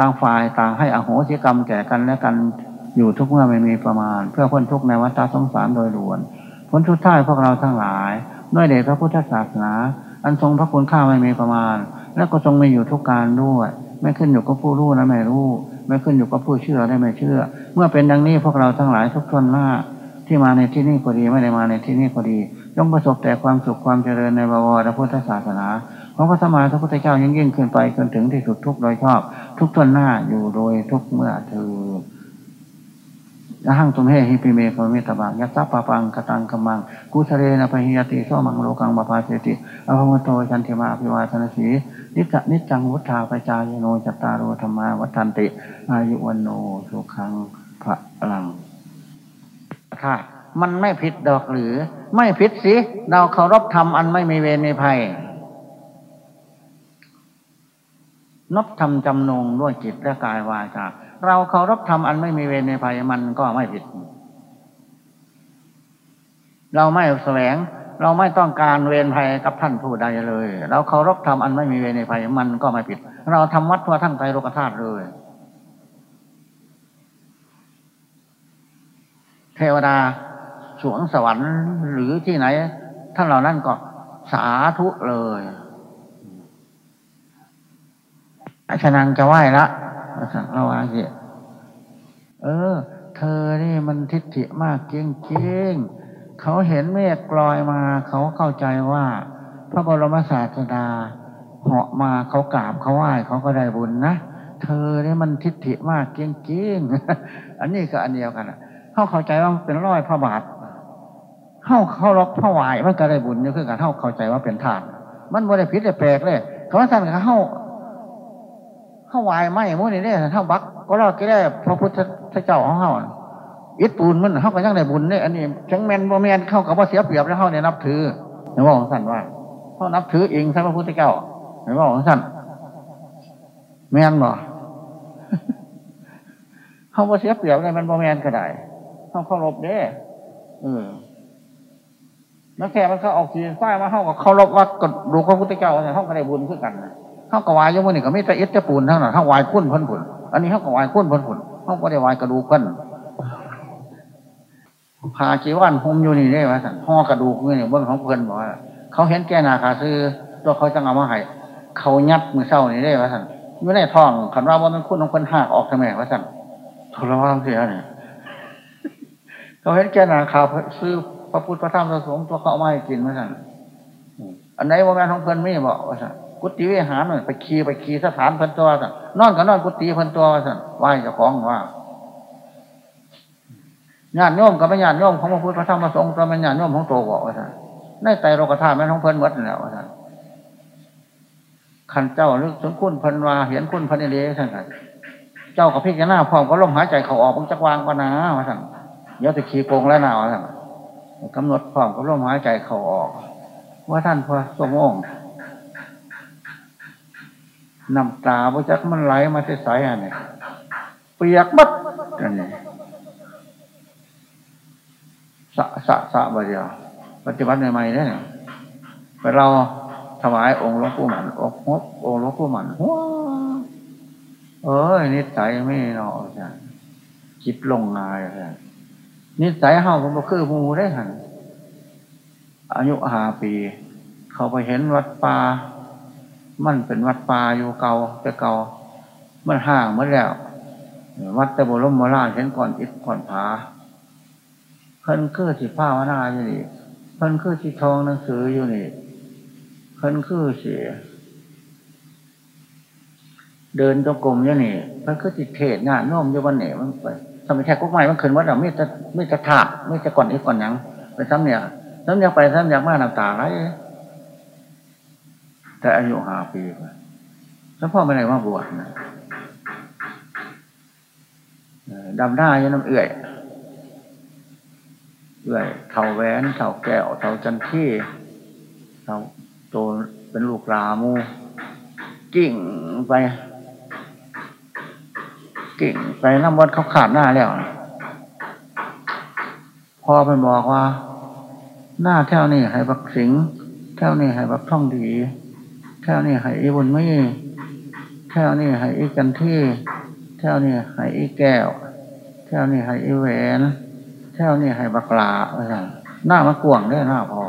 ต่างฝ่ายต่างให้อโหสิกรรมแก่กันและกันอยู่ทุกเมื่อไม่มีประมาณ เพื่อพ้นทุกในวัฏสงสารโดยล้วนผลทุดท้ายพวกเราทั้งหลายด้วยเดชพระพุทธศาสนา อันทรงพระคุณข้าไม่มีประมาณ และก็ทรงมีอยู่ทุกการด้วย ไม่ขึ้นอยู่กับผู้รู้และไม่รู้ ไม่ขึ้นอยู่กับผู้เชื่อได้ไม่เชื่อ เมื่อเป็นดังนี้พวกเราทั้งหลายทุกถ้วนหน้าที่มาในที่นี้ก็ดีไม่ได้มาในที่นี้ก็ดีย่อมประสบแต่ความสุขความเจริญในบวรพุทธศาสนาของพระสัมมาสัมพุทธเจ้ายิ่งยิ่งขึ้นไปจนถึงที่สุดทุกข์โดยชอบ ทุกถ้วนหน้าอยู่โดยทุกเมื่อเทอญ ยะหังตุมเหหิปิเม ขมิตัพพังยัสสะปาปังกตัง กัมมังกุสเลนะ ปหียติโสมังโลกัง ปภาเสติ อัพภา มุตโตวะ จันทิมา อภิวาทนสีลิสสะ นิจจังวุฑฒาปจายิโนจัตตาโรธัมมาวัฑฒันติ อายุวันโนสุขังพระลังค่ะมันไม่ผิดดอกหรือ ไม่ผิดสิ เราเคารพธรรมอันไม่มีเวรในภัย นบธรรมจำนงด้วยจิตและกายวาจาเราเคารพธรรมอันไม่มีเวรในภัยมันก็ไม่ผิด เราไม่แสวง เราไม่ต้องการเวรภัยกับท่านผู้ใดเลย เราเคารพธรรมอันไม่มีเวรในภัยมันก็ไม่ผิด เราทำวัดทั่วทั้งใจโลกธาตุเลยเทวดาสวงสวรรค์หรือที่ไหนท่านเหล่านั้นก็สาธุเลย ฉะนั้นจะไหว้ละระวังสิเออ เธอนี่มันทิฏฐิมากเก่งเก่งเขาเห็นเมฆกลอยมา เขาเข้าใจว่า พระบรมศาสดาเหาะมาเขากราบเขาไหว้เขาก็ได้บุญนะเธอนี่มันทิฏฐิมากเก่งเก่งอันนี้ก็อันเดียวกันเขาเข้าใจว่าเป็นร้อยพระบาทเข้าเข้าล็อกพระวายมันก็ได้บุญนี่คือการเข้าเข้าใจว่าเป็นทาน มันไม่ได้พิษได้แปลกเลยเขาสั่นเขา เข้าวายไม่มื่อนี่เนี่ยเท่าบักก็รอดกี่ได้พระพุทธเจ้าของเขาอิฐปูนมันเขาก็ยังได้บุญเนี่ยอันนี้จังแมนบ่แมนเข้ากับว่าเสียเปรียบแล้วเขาเนี่ยนับถือเห็นว่าของสันว่าเขานับถือเองท่านพระพุทธเจ้าเห็นว่าของสันแมนบ่เขาว่าเสียเปรียบเลยมันบ่แมนก็ได้เขาเคารพเด้เออนักแค่มันเขาออกสีฝ้ายมาเข้าก็เคารพว่ากดดูพระพุทธเจ้าเนี่ยเขาก็ได้บุญขึ้นกัน เขากวายยมือนี่ก็ไม่แต่เอ็ดจะปูนทั้งนั้นเขาวายคุ้นพ้นผุนอันนี้เขากวายคุ้นพ้นผุนเขาก็ได้วายกระดูกกันพาจีวันหมอยู่นี่ได้ไหมสันห่อกระดูกนี่เบื้องของเพื่อนบอกว่าเขาเห็นแก่นาคาซื้อตัวเขาจะเอามาให้เขายัดมือเศร้านี่ได้ไหมสันอยู่ในท้องขันว่าว่ามันคุ้นของเพื่อนหักออกทำไมวะสันทรมานเสียเนี่ยเขาเห็นแก่นาคาซื้อพระพุทธพระธรรมพระสงฆ์ตัวเขาเอามาให้กินวะสันอันไหนว่าแม่ของเพื่อนไม่บอกวะสัน กุฏิวิหารน่ไปขี่ไปขี่สถานพันตัวสันนอนก็นอนกุฏิพันตัวสันไหวเจ้าของว่าญาติโยมกับไม่ญาติโยมของพระพุทธพระธรรมพระสงฆ์ก็ไม่ญาติโยมของโตบอกว่าสันในใจโลกธาตุแม่ของเพิ่นมดแล้วสันขันเจ้าหรือสมคุณพันวาเห็นคุณพันเลี้ยสันเจ้ากับพี่จะหน้าพร้อมก็ลมหายใจเขาออกมึงจักวางปนาว่าสันเดี๋ยวจะขี่โกงแล้วหนาวสันกำหนดพร้อมก็ลมหายใจเขาออก ว่าท่านพระสงฆ์องค์ น้ำตาพระจักมันไหลมาใส่อันนี้เปียกบัดอันนี้สะสะสะบาเดียวปฏิบัติใหม่ๆเนี่ยไปเราถวายองค์หลวงปู่หมันองค์องค์หลวงปู่หมันว้าเอ้ยนิสัยไม่เนาะจ้ะคิดลงงายจ้ะนิสัยเฮาผมก็คือมูได้หันอายุห้าปี เขาไปเห็นวัดป่า มันเป็นวัดป่าอยู่เก่าแต่เก่ามันห่างเมื่อแล้ว วัดตะบุรมโมราเห็นก่อนอิฐก่อนผาเพิ่นคือสิผ้าวนาอยู่นี่เพิ่นคือสิทองหนังสืออยู่นี่เพิ่นคือสิเดินจงกรมอยู่นี่มันคือติเทศงานน้อมอยู่วันเหนมันไปทำไมแท้กุ๊กไม้มันขึ้นวัดเราไม่จะไม่จะถากไม่จะก่อนอีกก่อนยังไปซ้ำเนี่ยซ้ำเนี่ยไปซ้ำเนี่ยมาหน้ำตาไหล แต่อายุห้าปีแล้วพ่อไม่ได้ว่าบวชนะดำหน้ายังน้ำเอื่อยเอื่อยเท่าแหวนเท่าแก้วเท่าจันที่เท่าโตเป็นลูกลามูกิ่งไป กิ่งไปน้ำวัดเขาขาดหน้าแล้วพอไปบอกว่า หน้าแถวนี้ให้บักสิงแถวนี้ให้บักท่องดี แถวนี้ให้อีบุญไม่แถวนี้ให้อีกันที่แถวนี้ให้อีแก้วแถวนี้ให้อีแหวนแถวนี้ให้บักลาอะไรหน้ามากวงได้หน้าพอ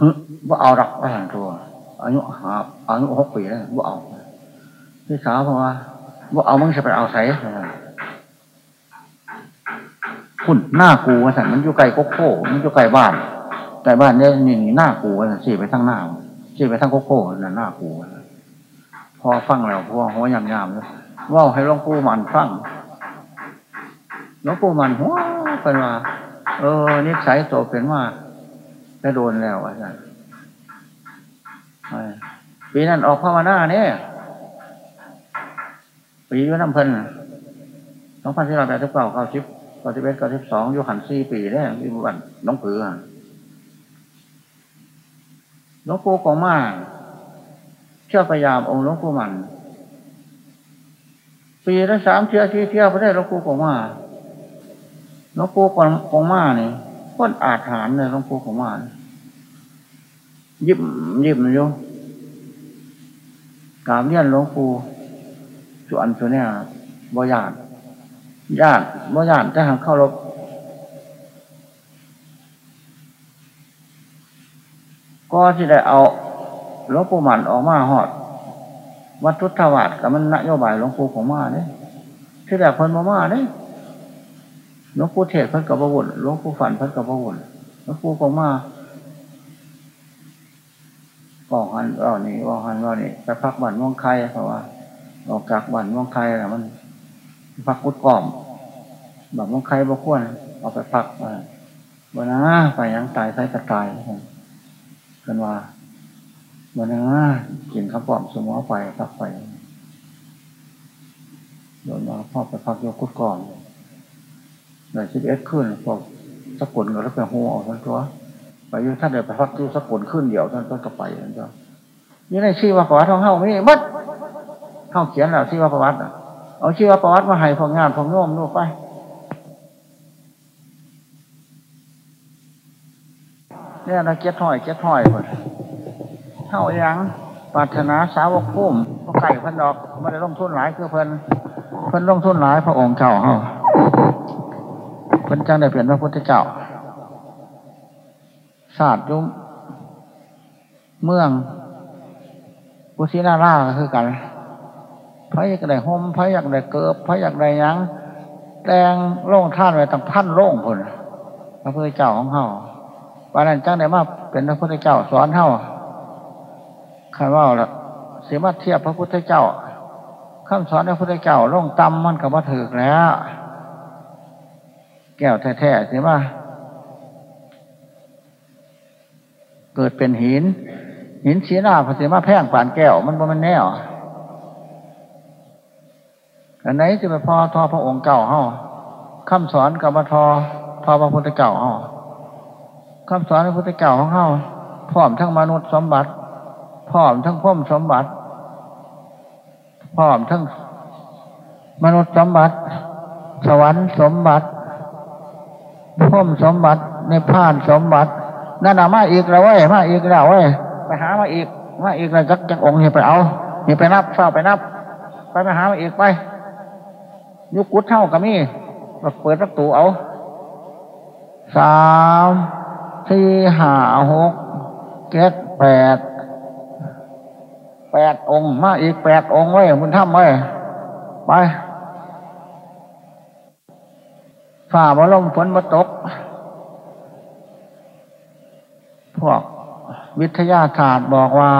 ฮึว่าเอาดักอะไรตัวอายุหาอายุหกปีแล้วว่าเอาพี่สาวเพราะว่าว่าเอามึงจะไปเอาใส่คุณหน้ากูว่าสันมันอยู่ไกลโกโก้มันอยู่ไกลบ้าน ไกลบ้านเนี่ยนี่หน้ากูว่าสี่ไปทั้งหน้าสี่ไปทั้งโกโก้นั่นหน้ากูพอฟังแล้วพอหัวยำยำเว่าให้หลวงปู่มันฟังหลวงปู่มันหัวเป็นว่าเออนิสัยโตเป็นว่าได้โดนแล้วอาจารย์ปีนั้นออกภาวนาเนี่ยปีว่น้ำเพลินสองพันสี่ร้อยแปดสิบเก้าเก้าสิบเก้าสิบเอ็ดเก้าสิบสองอยู่ขันสี่ปีเนี่ยที่บุบันน้องผือ หลวงปู่กองมาเชื่อพยายามองค์หลวงปู่มันปีละสามเที่ยวที่เที่ยวไปได้หลวงปู่กองมาหลวงปู่กองมาเนี่ยพ้นอาถานเลยหลวงปู่กองมายิ้มยิ้มอยู่กามเลี้ยนหลวงปู่ส่วนส่วนเนี่ยบ่ญาติญาติบ่ญาติจะหาเข้ารบ ก็ที่ได้เอาหลวงปู่มันออกมาหอด วัดทุตถวาดกับมันนโยบายหลวงปู่ของมาเนี่ยที่แรกเพิ่นมามาเนี่ยหลวงปู่เทศเพิ่นกับพระวุฒิหลวงปู่ฝันเพิ่นกับพระวุฒิหลวงปู่ของมาบอกหันว่านี่บอกหันว่านี่ไปพักบันม่วงไข่เพราะว่า ออกจากบันม่วงไข่แล้วมัน พักกุดกล่อมบันม่วงไข่บ่ควรเอาไปพักมาบนะไปยังตายใส่กระตาย กันว่าบนะกินข้าวปอมสมอไปพักไปโดนมาพ่อไปพักโยกุดก่อนเลยสิบเอ็ดขึ้นพอสกุลก็แล้วไปหัวออกทั้งตัวไปยู่ท่านเดินไปพักยกสักคนขึ้นเดียวท่านก็ไปนั่นก็นี่ในชีวประวัติของเฮาไม่มัดเฮาเขียนแล้วชีวประวัติเอาชีวประวัติมาให้พองงานพองโน้มนู่ไป เนี่ยนะเก็ตห้อยเก็ตห้อยคนเท่ายังปรารถนาสาวกพุ่มก็ไก่พันดอกไม่ได้ลงทุนหลายคือเพิ่นเพิ่นลงทุนหลายพระองค์เจ้าเฮาเพิ่นจังได้เปลี่ยนพระพุทธเจ้าศาสตร์ยุเมืองกุศินาราคือกันพระอยากได้ห่มพระอยากได้เกิบพระอยากได้ยังแดงโล่งท่านไว้ตั้งพันโล่งผลพระพุทธเจ้าของเฮา ปานันจังได้มาเป็นพระพุทธเจ้าสอนเฮาคำว่าละเสียมาเทียบพระพุทธเจ้าคำสอนพระพุทธเจ้าล่งตำมันกับว่าถือแล้ว แก้วแท้ๆเสียมาเกิดเป็นหิน หินสีหน้าภาษีมาแพ่งผ่านแก้วมันบ่มันแน่อันไหนจะไปพอทอพระองค์เก่าเฮาคำสอนกับมาทอทอพระพุทธเจ้าเฮา คำสอนพระพุทธเจ้าของเฮาพร้อมทั้งมนุษย์สมบัติพร้อมทั้งพุ่มสมบัติพร้อมทั้งมนุษย์สมบัติ สวรรค์สมบัติพุ่มสมบัติในพานสมบัตินั่นนะมาอีกแล้วเว้ยมาอีกแล้วเว้ยไปหามาอีกมาอีกแล้วจักจักองค์เหี่ไปเอาเหี่ไปนับเฝ้าไปนับ ไปไปหามาอีกไปยุกุดเท่ากับมี่เปิดประตูเอาสาม สี่ห้าหกเจ็ดแปดแปดองค์มาอีกแปดองค์ไว้คุณทำไว้ไปฝ่าบลมฝนมาตก พวกวิทยาศาสตร์บอกว่า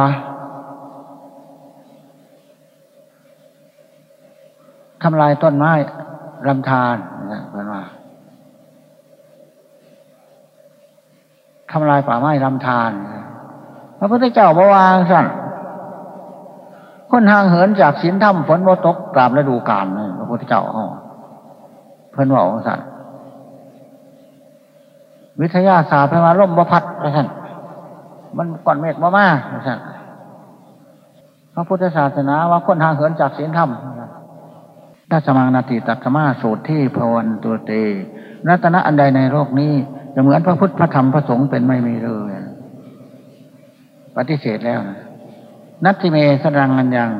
ทำลายต้นไม้ลำธารนะเป็นว่า ทำลายป่าไม้ลำธารพระพุทธเจ้าบวางสั่นคนห่างเหินจากศีลธรรมฝนโมตกกราบฤดูกาลพระพุทธเจ้าเพิ่นว่าองสั่นวิทยาศาสตร์เพิ่นว่าล่มบพัดสั่นมันก่อนเมฆมามาสั่นพระพุทธศาสนาว่าคนห่างเหินจากศีลธรรมถ้าสมังนาติตัตมาสูตรที่พวันตัวเตรัตนะอันใดในโลกนี้ จะเหมือนพระพุทธพระธรรมพระสงฆ์เป็นไม่มีเลยปฏิเสธแล้วนะนัตติเมสรังอันยัง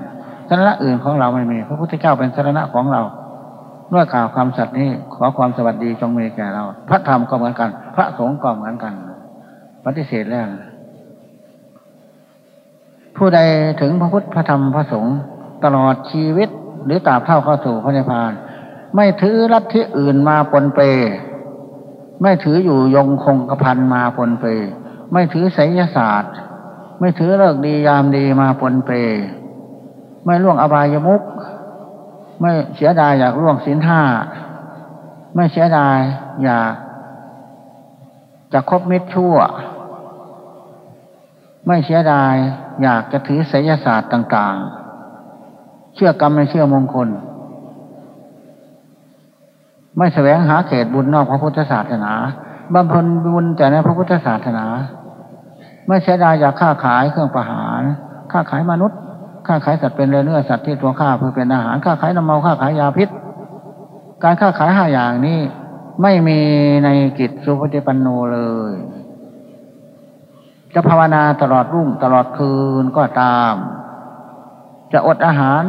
สาระอื่นของเราไม่มี พระพุทธเจ้าเป็นสาระของเราด้วยข่าวความสัตย์นี้ขอความสวัสดีจงมีแก่เรา พระธรรมก็เหมือนกัน พระสงฆ์ก็เหมือนกัน ปฏิเสธแล้วนะผู้ใดถึงพระพุทธพระธรรมพระสงฆ์ตลอดชีวิตหรือตราบเท่าเข้าสู่พระนิพพาน ไม่ถือรัฐที่อื่นมาปนเป ไม่ถืออยู่ยงคงกระพันมาปนเป ไม่ถือไสยศาสตร์ ไม่ถือเลิกดียามดีมาปนเป ไม่ล่วงอบายมุกไม่เสียดายอยากล่วงสินห้า ไม่เสียดายอยากจะคบมิตรชั่ว ไม่เสียดายอยากจะถือไสยศาสตร์ต่าง ๆ เชื่อกรรมไม่เชื่อมงคล ไม่แสวงหาเขตบุญนอกพระพุทธศาสนาบำเพ็ญบุญแต่ในพระพุทธศาสนา ไม่เสียดายอยากค้าขายเครื่องประหาร ค้าขายมนุษย์ ค้าขายสัตว์เป็นเนื้อสัตว์ที่ตัวฆ่าเพื่อเป็นอาหาร ค้าขายน้ำเมาค้าขายยาพิษ การค้าขายห้าอย่างนี้ไม่มีในกิจสุปฏิปันโนเลย จะภาวนาตลอดรุ่งตลอดคืนก็ตาม จะอดอาหาร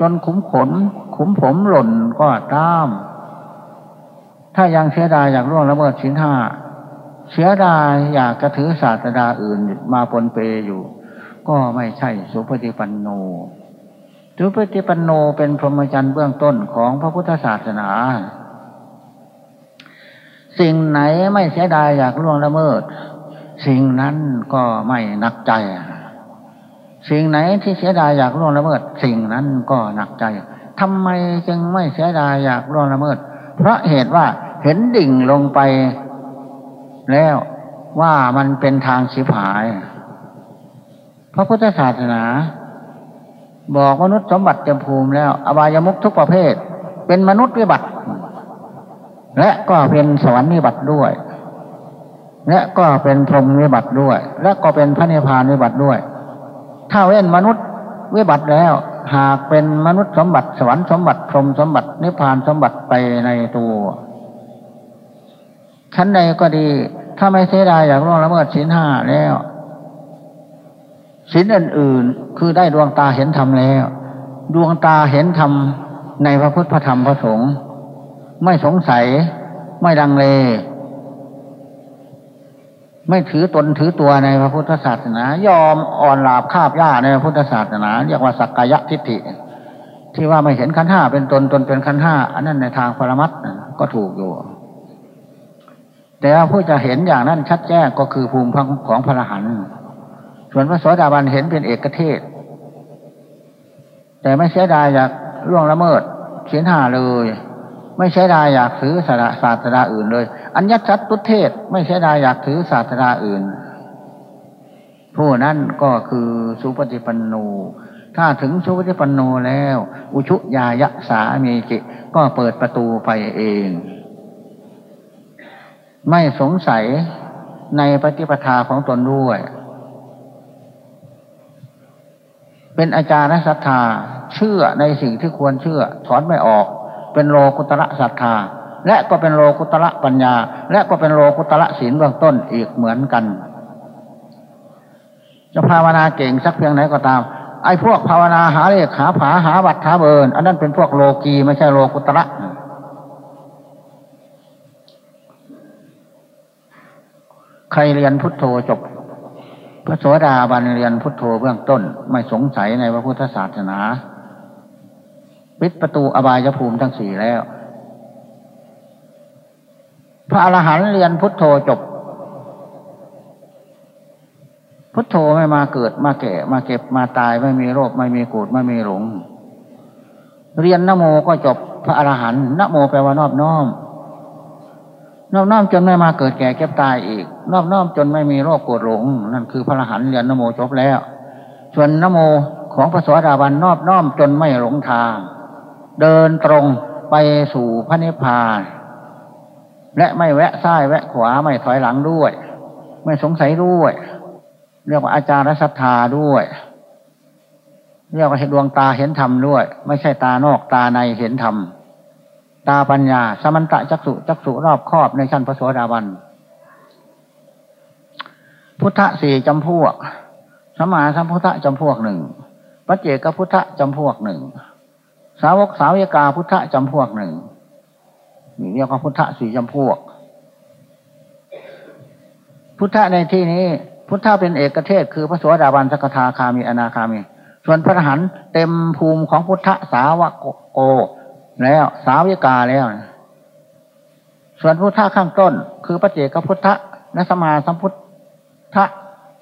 จนขุมขน ขุมผมหล่นก็ตาม ถ้ายังเสียดายอยากร่วงละเมิดชิ้นห้าเสียดายอยากกระถือศาสดาอื่นมาปนเปอยู่ ก็ไม่ใช่สุปฏิปันโน สุปฏิปันโนเป็นพรหมจรรย์เบื้องต้นของพระพุทธศาสนา สิ่งไหนไม่เสียดายอยากร่วงละเมิด สิ่งนั้นก็ไม่หนักใจ สิ่งไหนที่เสียดายอยากร่วงละเมิด สิ่งนั้นก็หนักใจทำไมจึงไม่เสียดายอยากร่วงละเมิด เพราะเหตุว่า เห็นดิ่งลงไป แล้วว่ามันเป็นทางชิบหาย พระพุทธศาสนา บอกมนุษย์สมบัติเต็มภูมิแล้ว อบายมุขทุกประเภท เป็นมนุษย์วิบัติ และก็เป็นสวรรค์วิบัติด้วย และก็เป็นพรหมวิบัติด้วย และก็เป็นพระนิพพานวิบัติด้วย ถ้าเว้นมนุษย์วิบัติแล้วหากเป็นมนุษย์สมบัติสวรรค์สมบัติพรหมสมบัตินิพพานสมบัติไปในตัว ชั้นใดก็ดี ถ้าไม่เสียดายอยากล่วงละเมิดศีลห้าแล้วศีลอื่นๆ คือได้ดวงตาเห็นธรรมแล้ว ดวงตาเห็นธรรมในพระพุทธพระธรรมพระสงฆ์ไม่สงสัย ไม่ดังเล ไม่ถือตนถือตัวในพระพุทธศาสนา ยอมอ่อนหลาบคาบย่าในพระพุทธศาสนา เรียกว่าสักกายทิฏฐิ ที่ว่าไม่เห็นขันห้าเป็นตนตนเป็นขันห้า อันนั้นในทางปรมัตถ์ก็ถูกอยู่ แต่ว่าผู้จะเห็นอย่างนั้นชัดแจ้งก็คือภูมิพังของพระรหันต์ส่วนพระโสดาบันเห็นเป็นเอกเทศ แต่ไม่เสียดายอยากล่วงละเมิดเขียนหาเลย ไม่เสียดายอยากถือศาสนาอื่นเลย อัญญชัตตุเทศ ไม่เสียดายอยากถือศาสนาอื่น ผู้นั้นก็คือสุปฏิปันโนถ้าถึงสุปฏิปันโนแล้ว อุชุยายะสามีจิก็เปิดประตูไปเอง ไม่สงสัยในปฏิปทาของตนด้วย เป็นอาจารย์ศรัทธาเชื่อในสิ่งที่ควรเชื่อ ถอนไม่ออก เป็นโลกุตระศรัทธา และก็เป็นโลกุตระปัญญา และก็เป็นโลกุตระศีลเบื้องต้นอีกเหมือนกัน จะภาวนาเก่งสักเพียงไหนก็ตาม ไอ้พวกภาวนาหาเลขหาผาหาบัตรหาเบิร์นอันนั้นเป็นพวกโลกีไม่ใช่โลกุตระ ใครเรียนพุทโธจบ พระโสดาบันเรียนพุทโธเบื้องต้น ไม่สงสัยในพระพุทธศาสนาปิดประตูอบายภูมิทั้งสี่แล้ว พระอรหันต์เรียนพุทโธจบ พุทโธไม่มาเกิดมาแก่ มาเก็บมาตายไม่มีโรคไม่มีโกรธไม่มีหลง เรียนนโมก็จบพระอรหันต์นโมแปลว่านอบน้อม นอบน้อมจนไม่มาเกิดแก่เก็บตายอีก นอบน้อมจนไม่มีโรคปวดหลง นั่นคือพระรหันต์เรียนนโมจบแล้ว ส่วนนโมของพระสวัสดาบันนอบน้อมจนไม่หลงทาง เดินตรงไปสู่พระนิพพาน และไม่แวะซ้ายแวะขวาไม่ถอยหลังด้วย ไม่สงสัยด้วย เรียกว่าอาจารย์ศรัทธาด้วย เรียกว่าเห็นดวงตาเห็นธรรมด้วย ไม่ใช่ตานอกตาในเห็นธรรม ตาปัญญา สมันตะจักสุจักสุรอบครอบในชั้นพระโสดาบัน พุทธสี่จำพวกสมาสัมพุทธจำพวกหนึ่งปัจเจกพุทธจำพวกหนึ่ง สาวกสาวิกาพุทธจำพวกหนึ่งนี่เรียกว่าพุทธสี่จำพวก พุทธในที่นี้ พุทธเป็นเอกเทศ คือพระสวสดาบันสกทาคามีอนาคามี ส่วนพระหันเต็มภูมิของพุทธสาวกโก แล้วสาวิกาแล้ว ส่วนพุทธะข้างต้น คือพระเจกพุทธและสมาสัมพุทธะ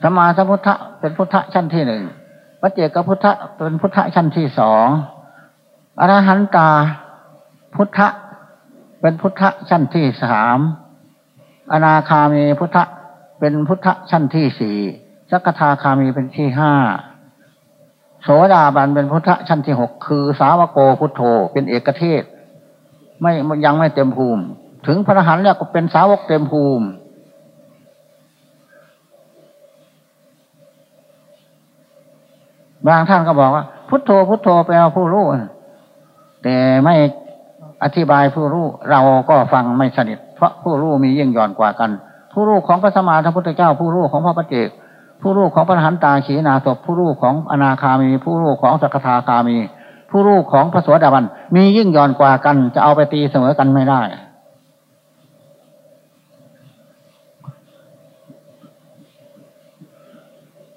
สมาสัมพุทธะเป็นพุทธะชั้นที่หนึ่งพระเจกพุทธะเป็นพุทธะชั้นที่สองอรหันตาพุทธะเป็นพุทธะชั้นที่สามอนาคามีพุทธะเป็นพุทธะชั้นที่สี่สักทาคามีเป็นที่ห้า โสดาบันเป็นพุทธชั้นที่หกคือสาวโกพุทโธเป็นเอกเทศ ไม่ยังไม่เต็มภูมิ ถึงพระรหันเนี่ยก็เป็นสาวกเต็มภูมิ บางท่านก็บอกว่า พุทโธพุทโธแปลว่าผู้รู้แต่ไม่อธิบายผู้รู้เราก็ฟังไม่สนิท เพราะผู้รู้มียิ่งย่อนกว่ากัน ผู้รู้ของพระสมมาทัพพุทธเจ้า ผู้รู้ของพระปฏิเจก ผู้รูปของพระหันตาขีนาศพผู้รูปของอนาคามี ผู้รูปของสกทาคามี ผู้รูปของพระสวสดาบัน มียิ่งย่อนกว่ากันจะเอาไปตีเสมอกันไม่ได้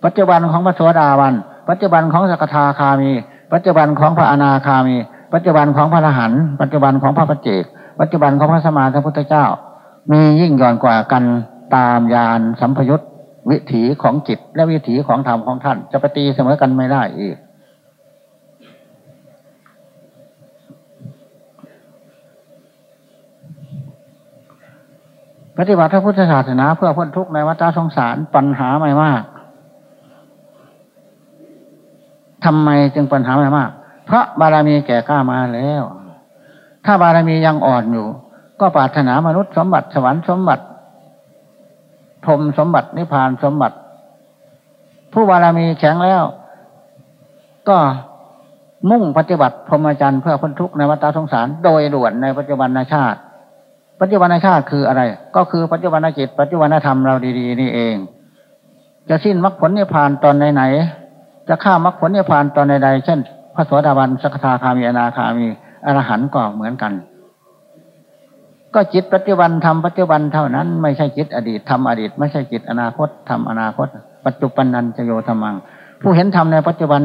ปัจจุบันของพระสวสดาบัน ปัจจุบันของสกทาคามี ปัจจุบันของพระอนาคามี ปัจจุบันของพระอรหันต์ปัจจุบันของพระปเจก ปัจจุบันของพระสมมาสัมพุทธเจ้า มียิ่งย่อนกว่ากันตามยานสัมพยุต วิถีของจิตและวิถีของธรรมของท่าน จะปฏิเสมอกันไม่ได้อีก ปฏิบัติพระพุทธศาสนาเพื่อพ้นทุกข์ในวัฏสงสารปัญหาไม่มากทำไมจึงปัญหาไม่มาก เพราะบารมีแก่กล้ามาแล้ว ถ้าบารมียังอ่อนอยู่ ก็ปรารถนามนุษย์สมบัติสวรรค์สมบัติ พรมสมบัตินิพพานสมบัติ ผู้บารมีแข็งแล้ว ก็มุ่งปฏิบัติพรหมจรรย์เพื่อพ้นทุกข์ในวัฏสงสาร โดยด่วนในปัจจุบันชาติ ปัจจุบันชาติคืออะไร ก็คือปัจจุบันจิต ปัจจุบันธรรมเราดีๆ นี่เอง จะสิ้นมรรคผลนิพพานตอนไหนๆจะข้ามมรรคผลนิพพานตอนใดๆเช่น พระสวสดาบันสักทาคามีอนาคามีอรหันต์ก็เหมือนกัน ก็จิตปัจจุบันทำปัจจุบันเท่านั้น ไม่ใช่จิตอดีตทำอดีต ไม่ใช่จิตอนาคตทำอนาคต ปัจจุบันนันจะโยธรรมัง ผู้เห็นธรรมในปัจจุบัน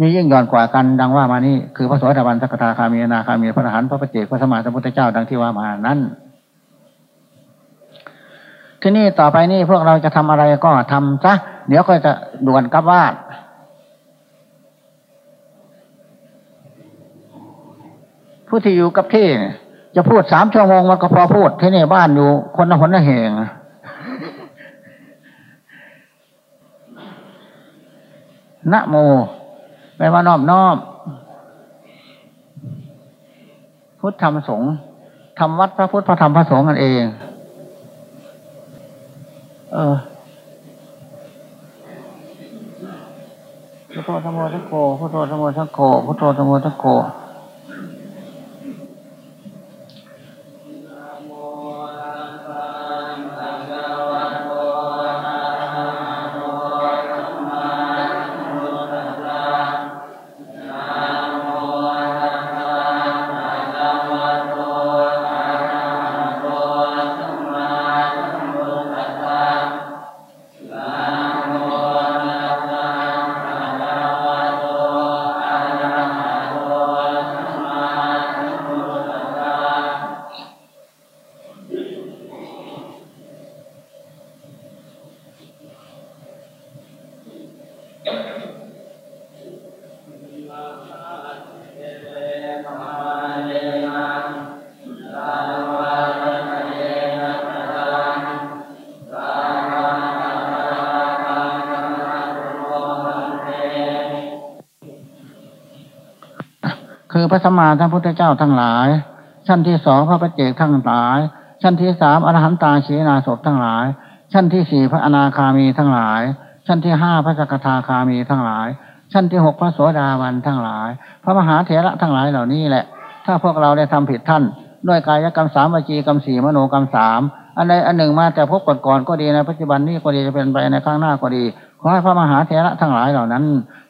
มียิ่งย่อนกว่ากันดังว่ามานี่คือพระโสดาบันสกทาคามีนาคามีพระอรหันต์พระปเจกพระสมมาสัมพุทธเจ้าดังที่ว่ามานั้นที่นี่ต่อไปนี่พวกเราจะทำอะไรก็ทำซะเดี๋ยวก็จะด่วนกับว่าผู้ที่อยู่กับที่ จะพูดสามชั่วโมงมันก็พอพูดที่นี่บ้านอยู่ คนละหนละเหงนะโมแปลว่านอบนอมพุทธธรรมสงฆ์ทำวัดพระพุทธพระธรรมพระสงฆ์กันเอง เออพุทโธธรรมโมทังโคพุทโธธรรมโมทังโคพุทโธธรรมโมทังโค ระสัมมาทั้งพุทธเจ้าทั้งหลาย ชั้นที่สองพระปัจเจกทั้งหลาย ชั้นที่สามอรหันตาชีนาศพทั้งหลาย ชั้นที่สี่พระอนาคามีทั้งหลาย ชั้นที่ห้าพระสกทาคามีทั้งหลาย ชั้นที่หกพระโสดาบันทั้งหลาย พระมหาเถระทั้งหลายเหล่านี้แหละ ถ้าพวกเราได้ทำผิดท่าน ด้วยกายกรรมสามวจีกรรมสี่มโนกรรมสามอันใดอันหนึ่งมาแต่พบก่อนๆก็ดีในปัจจุบันนี้ก็ดีจะเป็นไปในข้างหน้าก็ดีขอให้พระมหาเถระทั้งหลายเหล่านั้น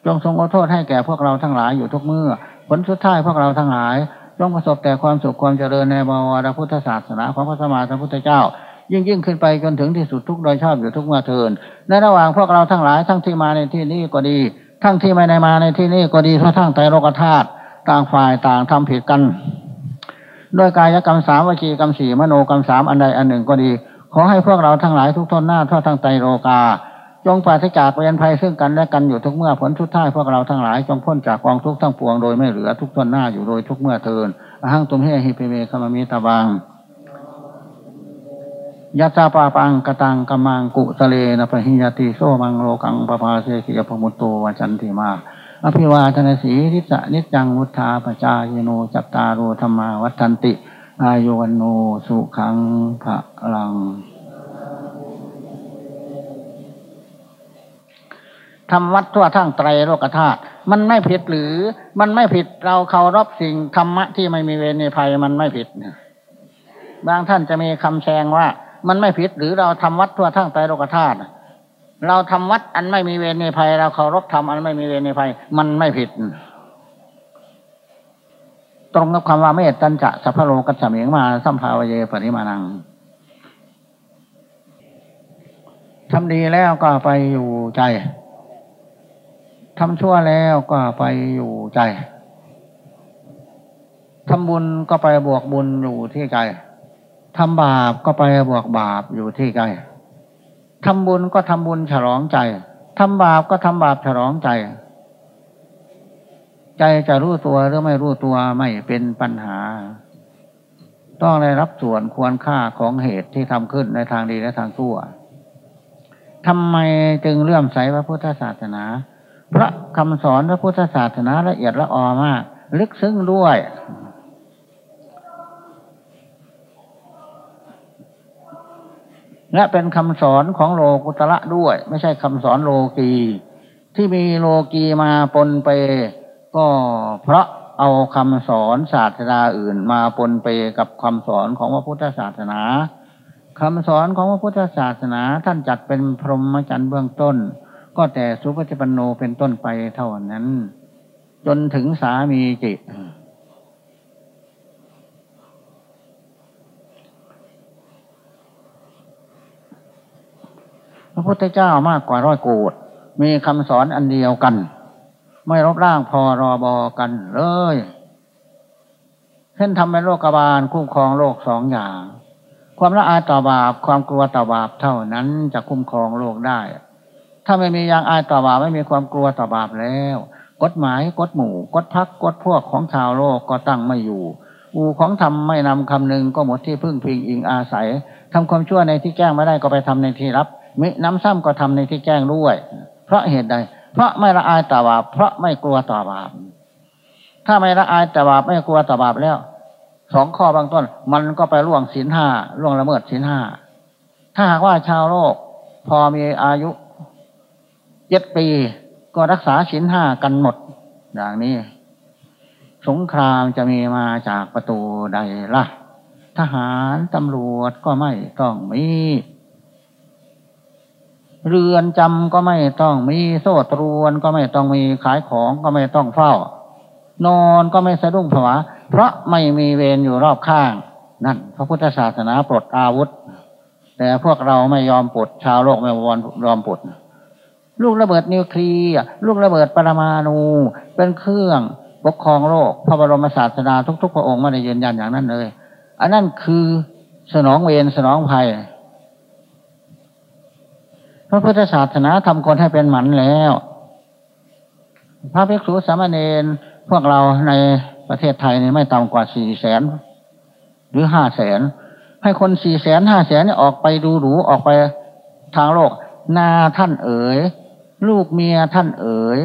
จงทรงอโทษให้แก่พวกเราทั้งหลายอยู่ทุกเมื่อ ผลสุดท้ายพวกเราทั้งหลายจงประสบแต่ความสุขความเจริญในบวรพุทธศาสนาของพระสมมาสัมพุทธเจ้า ยิ่งยิ่งขึ้นไปจนถึงที่สุดทุกโดยชอบอยู่ทุกเมื่อเทินในระหว่างพวกเราทั้งหลายทั้งที่มาในที่นี้ก็ดี ทั้งที่ไม่ได้มาในที่นี้ก็ดีทั่วทั้งไตรโลกธาตุต่างฝ่ายต่างทำผิดกันด้วยกายกรรมสามวจีกรรมสี่มโนกรรมสามอันใดอันหนึ่งก็ดี ขอให้พวกเราทั้งหลายทุกทนหน้าทั่วทั้งไตโลกา จงปราศจากเวรภัยซึ่งกันและกันอยู่ทุกเมื่อผลทุกท่ายพวกเราทั้งหลายจงพ้นจากกองทุกข์ทั้งปวงโดยไม่เหลือทุกทนหน้าอยู่โดยทุกเมื่อเทินอหังตุมเฮหิเปเมขมามิตาบังยัตตาปาปังกตังกมังกุสเลนะพหิยติโซมังโลกังปภาเสกิยพมุตโตวจันติมาอภิวาทนสีทิจนิจังมุทธาปจายโนจัตตารุธรรมาวัฏันติ อายุวันโนสุขังพระลัง ทำวัดทั่วทั้งไตรโลกธาตุมันไม่ผิดหรือ มันไม่ผิดเราเคารพสิ่งธรรมะที่ไม่มีเวรในภัยมันไม่ผิดบางท่านจะมีคำแชงว่า มันไม่ผิดหรือเราทำวัดทั่วทั้งไตรโลกธาตุเราทำวัดอันไม่มีเวรในภัย เราเคารพธรรมอันไม่มีเวรในภัย มันไม่ผิด ตรงกับคำว่าเมตตัญจะสัพพโลกัสเมียงมาสัมภาวเยปริมาณังทำดีแล้วก็ไปอยู่ใจ ทำชั่วแล้วก็ไปอยู่ใจทำบุญก็ไปบวกบุญอยู่ที่ใจทำบาปก็ไปบวกบาปอยู่ที่ใจทำบุญก็ทำบุญฉลองใจทำบาปก็ทำบาปฉลองใจ ใจจะรู้ตัวหรือไม่รู้ตัวไม่เป็นปัญหา ต้องได้รับส่วนควรค่าของเหตุที่ทำขึ้นในทางดีและทางชั่วทำไมจึงเลื่อมใสพระพุทธศาสนา พระคำสอนพระพุทธศาสนาละเอียดละออมาก ลึกซึ้งด้วย และเป็นคำสอนของโลกุตระด้วย ไม่ใช่คำสอนโลกีที่มีโลกีมาปนไป ก็เพราะเอาคำสอนศาสนาอื่นมาปนไปกับคำสอนของพระพุทธศาสนาคำสอนของพระพุทธศาสนาท่านจัดเป็นพรหมจรรย์เบื้องต้น ก็แต่สุภจิปันโนเป็นต้นไปเท่านั้น จนถึงสามีจิตพระพุทธเจ้ามากกว่าร้อยโกดมีคำสอนอันเดียวกัน ไม่รบร่างพอรอบอกันเลยเช่นทำเป็นโรคบาลคุ้มครองโรคสองอย่าง ความละอายต่อบาปความกลัวต่อบาปเท่านั้นจะคุ้มครองโลกได้ ถ้าไม่มียางอายต่อบาปไม่มีความกลัวต่อบาปแล้ว กฎหมายกฎหมู่กฎพักกฎพวกของชาวโลกก็ตั้งไม่อยู่ อูของทำไม่นำคำนึงก็หมดที่พึ่งพิงอิงอาศัยทำความชั่วในที่แจ้งไม่ได้ก็ไปทำในที่รับมิน้ำซ้ำก็ทำในที่แจ้งด้วย เพราะเหตุใด เพราะไม่ละอายต่อบาปเพราะไม่กลัวต่อบาปถ้าไม่ละอายต่อบาปไม่กลัวต่อบาปแล้วสองข้อบางต้น มันก็ไปล่วงศีลห้าล่วงละเมิดศีลห้าถ้าหากว่าชาวโลก พอมีอายุ เจ็ดปีก็รักษาศีลห้ากันหมดอย่างนี้ สงครามจะมีมาจากประตูใดละ่ะ ทหารตำรวจก็ไม่ต้องมี เรือนจำก็ไม่ต้องมีโซ่ตรวนก็ไม่ต้องมีขายของก็ไม่ต้องเฝ้า นอนก็ไม่สะดุ้งผวา เพราะไม่มีเวรอยู่รอบข้าง นั่น พระพุทธศาสนาปลดอาวุธ แต่พวกเราไม่ยอมปลดชาวโลกไม่ยอมปลด ลูกระเบิดนิวเคลียร์ลูกระเบิดปรมาณูเป็นเครื่องปกครองโลกพระบรมศาสดาทุก ๆ พระองค์ไม่ได้ยืนยันอย่างนั้นเลย อันนั้นคือสนองเวรสนองภัยพระพุทธศาสนาทำคนให้เป็นหมันแล้ว พระภิกษุสามเณรพวกเราในประเทศไทยนี่ไม่ต่ำกว่าสี่แสนหรือห้าแสนให้คนสี่แสนห้าแสนออกไปดูหรูออกไปทางโลกนาท่านเอ๋ย ลูกเมียท่านเอ๋ย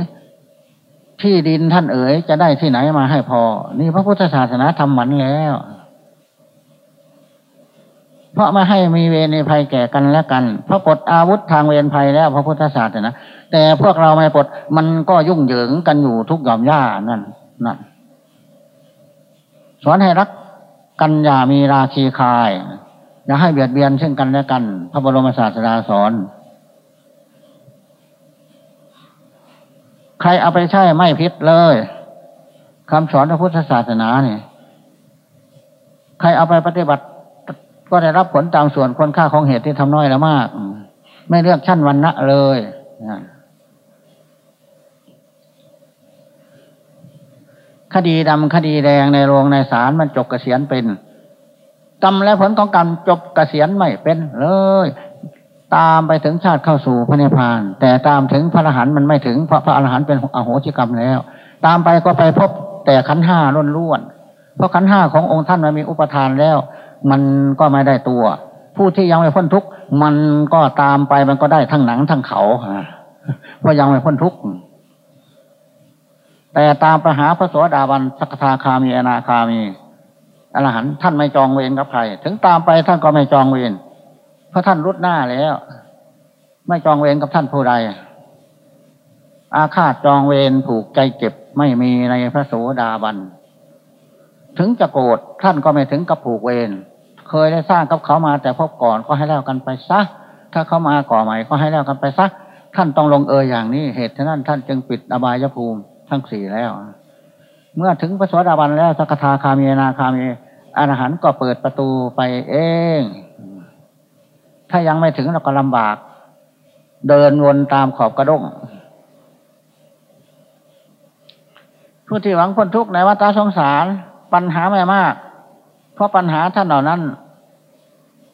ที่ดินท่านเอ๋ยจะได้ที่ไหนมาให้พอ นี่พระพุทธศาสนาทำหมันแล้ว เพราะไม่ให้มีเวรในภัยแก่กันและกันเพราะปลดอาวุธทางเวรภัยแล้ว พระพุทธศาสนาแต่พวกเราไม่ปลดมันก็ยุ่งเหยิงกันอยู่ทุกหย่อมย่านั่นนั่นสอนให้รักกันอย่ามีราคีคาย อย่าให้เบียดเบียนซึ่งกันและกัน พระบรมศาสดาสอน ใครเอาไปใช้ไม่พิษเลยคำสอนพระพุทธศาสนาเนี่ย ใครเอาไปปฏิบัติ ก็ได้รับผลตามส่วนคนค่าของเหตุที่ทำน้อยแล้วมาก ไม่เลือกชั้นวันณะเลยคดีดำคดีแดงในโรงในศาลมันจบกเกษียณเป็นกรรมและผลของกรรมจบกเกษียณไม่เป็นเลย ตามไปถึงชาติเข้าสู่พระนิพพาน แต่ตามถึงพระอรหันต์มันไม่ถึงเพราะพระอรหันต์เป็นอโหสิกรรมแล้ว ตามไปก็ไปพบแต่ขันห้าล้นล้วน เพราะขันห้าขององค์ท่านมันมีอุปทานแล้ว มันก็ไม่ได้ตัว ผู้ที่ยังไม่พ้นทุกข์มันก็ตามไปมันก็ได้ทั้งหนังทั้งเขาเพราะยังไม่พ้นทุกข์แต่ตามไปหาพระสวสดาบันสักทาคามีอนาคามีอรหันต์ท่านไม่จองเวรกับใครถึงตามไปท่านก็ไม่จองเวร เพราะท่านรุดหน้าแล้ว ไม่จองเวรกับท่านผู้ใด อาฆาตจองเวรผูกใจเจ็บไม่มีในพระโสดาบัน ถึงจะโกรธท่านก็ไม่ถึงกับผูกเวร เคยได้สร้างกับเขามาแต่พบก่อนก็ให้แล้วกันไปซะ ถ้าเขามาก่อใหม่ก็ให้แล้วกันไปซะ ท่านต้องลงเอยอย่างนี้ เหตุฉะนั้นท่านจึงปิดอบายภูมิทั้งสี่แล้ว เมื่อถึงพระสวัสดิบันแล้วสกทาคามีนาคามีอรหันต์ก็เปิดประตูไปเอง ถ้ายังไม่ถึงเราก็ลำบาก เดินวนตามขอบกระด้งผู้ที่หวังพ้นทุกข์ในวัฏสงสารปัญหาไม่มาก เพราะปัญหาท่านเหล่านั้น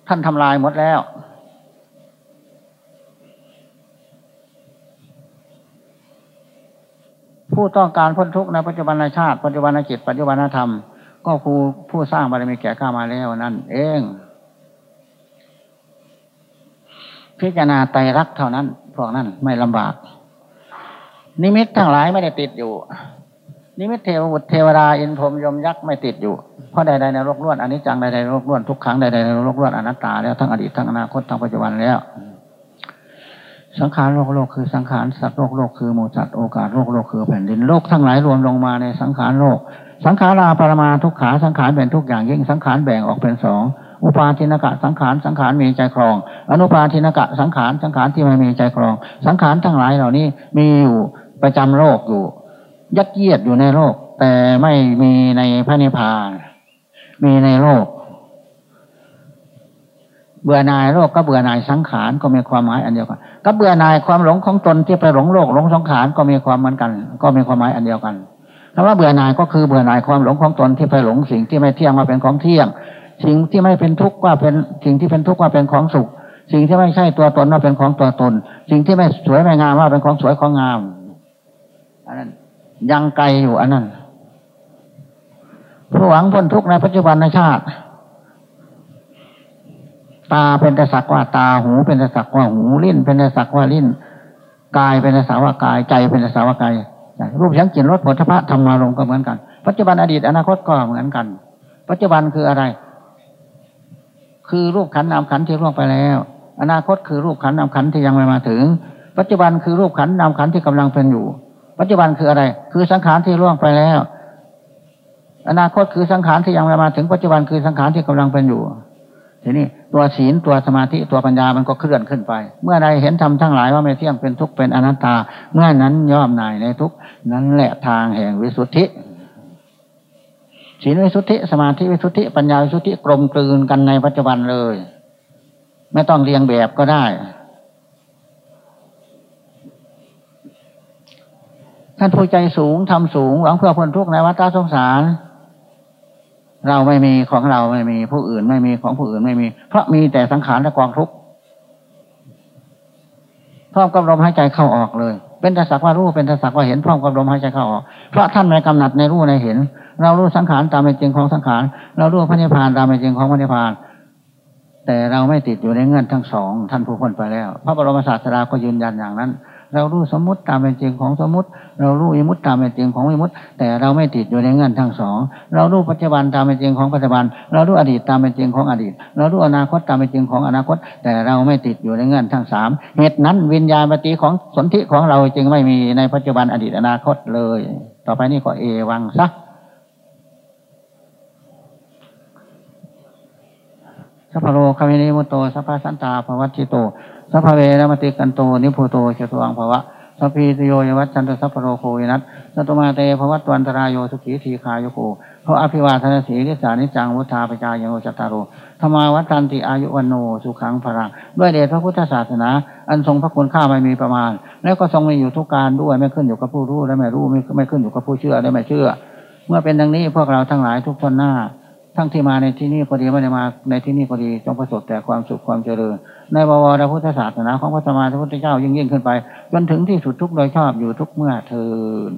ท่านทำลายหมดแล้ว ผู้ต้องการพ้นทุกข์ในปัจจุบันชาติ ปัจจุบันจิตปัจจุบันธรรม ก็คือผู้สร้างบารมีแก่กล้ามาแล้วนั่น เอง พิจารณาไตรลักษณ์เท่านั้น พวกนั้นไม่ลำบาก นิมิตทั้งหลายไม่ได้ติดอยู่ นิมิตเทวบุตรเทวดาอินทร์พรหมยมยักษ์ไม่ติดอยู่ เพราะใดๆในโลกล้วนอันนี้จังใดๆในโลกล้วนทุกครั้งใดๆในโลกล้วนอนัตตาแล้วทั้งอดีตทั้งอนาคตทั้งปัจจุบันแล้ว สังขารโลกโลกคือสังขารสัตว์โลกโลกคือหมูสัตว์โอกาสโลกโลกคือแผ่นดินโลกทั้งหลายรวมลงมาในสังขารโลก สังขาราปรมาทุกขาสังขารเป็นทุกอย่างยิ่งสังขารแบ่งออกเป็นสอง อุปาทินกะสังขารสังขารมีใจครอง อนุปาทินกะสังขารสังขารที่ไม่มีใจครอง สังขารทั้งหลายเหล่านี้มีอยู่ประจำโลกอยู่ ยัดเยียดอยู่ในโลก แต่ไม่มีในพระนิพพาน มีในโลก เบื่อหน่ายโลกก็เบื่อหน่ายสังขารก็มีความหมายอันเดียวกันก็เบื่อหน่ายความหลงของตนที่ไปหลงโลกหลงสังขารก็มีความเหมือนกัน ก็มีความหมายอันเดียวกันคำว่าเบื่อหน่ายก็คือเบื่อหน่ายความหลงของตนที่ไปหลงสิ่งที่ไม่เที่ยงมาเป็นของเที่ยง สิ่งที่ไม่เป็นทุกข์ว่าเป็นสิ่งที่เป็นทุกข์ว่าเป็นของสุข สิ่งที่ไม่ใช่ตัวตนว่าเป็นของตัวตน สิ่งที่ไม่สวยไม่งามว่าเป็นของสวยของงามอันนั้นยังไกลอยู่อันนั้นผู้หวังพ้นทุกข์ในปัจจุบันในชาติ ตาเป็นแต่สักว่าตาหู เป็นแต่สักว่าหูลิ้น เป็นแต่สักว่าลิ้นกายเป็นแต่สักว่ากายใจเป็นแต่สักว่ากายรูปเสียงกลิ่นรสผลทพะธรรมารมก็เหมือนกัน ปัจจุบันอดีตอนาคตก็เหมือนกัน ปัจจุบันคืออะไร คือรูปขันนามขันที่ล่วงไปแล้ว อนาคตคือรูปขันนามขันที่ยังไม่มาถึง ปัจจุบันคือรูปขันนามขันที่กำลังเป็นอยู่ ปัจจุบันคืออะไร คือสังขารที่ล่วงไปแล้ว อนาคตคือสังขารที่ยังไม่มาถึง ปัจจุบันคือสังขารที่กำลังเป็นอยู่ ทีนี้ตัวศีลตัวสมาธิตัวปัญญามันก็เคลื่อนขึ้นไป เมื่อใดเห็นธรรมทั้งหลายว่าไม่เที่ยงเป็นทุกข์เป็นอนัตตา เมื่อนั้นย่อมนายในทุกนั้นแหละทางแห่งวิสุทธิ ศีลวิสุทธิสมาธิวิสุทธิปัญญาวิสุทธิกลมกลืนกันในปัจจุบันเลย ไม่ต้องเรียงแบบก็ได้ ท่านผู้ใจสูงทำสูงหวังเพื่อพ้นทุกข์ในวัฏสงสาร เราไม่มีของเราไม่มีผู้อื่นไม่มีของผู้อื่นไม่มี เพราะมีแต่สังขารและกองทุกข์พร้อมกับลมหายใจเข้าออกเลย เป็นแต่สักว่ารู้เป็นแต่สักว่าเห็นพร้อมกับลมหายใจเข้าออกเพราะท่านไม่กำหนัดในรู้ในเห็น เรารู้สังขารตามเป็นจริงของสังขารเรารู้พระนิพพานตามเป็นจริงของพระนิพพาน แต่เราไม่ติดอยู่ในเงื่อนทั้งสองท่านผู้พ้นไปแล้ว พระบรมศาสดาก็ยืนยันอย่างนั้น เรารู้สมมติตามเป็นจริงของสมมติ เรารู้วิมุตตามเป็นจริงของวิมุตแต่เราไม่ติดอยู่ในเงื่อนทั้งสองเรารู้ปัจจุบันตามเป็นจริงของปัจจุบัน เรารู้อดีตตามเป็นจริงของอดีต เรารู้อนาคตตามเป็นจริงของอนาคต แต่เราไม่ติดอยู่ในเงื่อนทั้งสามเหตุนั้นวิญญาณปฏิของสนธิของเราจึงไม่มีในปัจจุบันอดีตอนาคตเลย ต่อไปนี้ก็เอวังซะสัพพโรคามินิมุตโตสัพพสันตาภวัตชิโต สัพพเวรมติกกันโตนิพพุโต จ ตุวังภวะสัพพีติโย วิวัชชันตุ สัพพโรโควินัสสตุ มาเตภวัตวันตราโยสุขีทีฆายุโก ภวะอภิวาทนสีลิสสะ นิจจังวุฑฒาปจายิโนจัตตาโรธัมมาวัฑฒันติอายุวัณโณ สุขังพลังด้วยเดชพระพุทธศาสนา อันทรงพระคุณค่าไม่มีประมาณ แล้วก็ทรงมีอยู่ทุกกาลด้วยไม่ขึ้นอยู่กับผู้รู้และไม่รู้ไม่ไม่ขึ้นอยู่กับผู้เชื่อและไม่เชื่อ เมื่อเป็นดังนี้พวกเราทั้งหลายทุกถ้วนหน้า ทั้งที่มาในที่นี้ก็ดีไม่ได้มาในที่นี้ก็ดีจงประสบแต่ความสุขความเจริญ ในบวรพุทธศาสนาของพระสมมาพระพุทธเจ้ายิ่งยิ่งขึ้นไปจนถึงที่สุดทุกโดยชอบอยู่ทุกเมื่อเทิน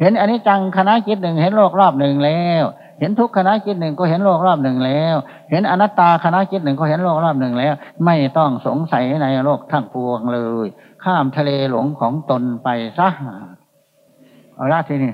เห็นอันนี้จังคณะจิตหนึ่งเห็นโลกรอบหนึ่งแล้ว เห็นทุกคณะจิตหนึ่งก็เห็นโลกรอบหนึ่งแล้ว เห็นอนัตตาคณะจิตหนึ่งก็เห็นโลกรอบหนึ่งแล้ว ไม่ต้องสงสัยในโลกทั้งปวงเลย ข้ามทะเลหลงของตนไปซะเอาละทีนี้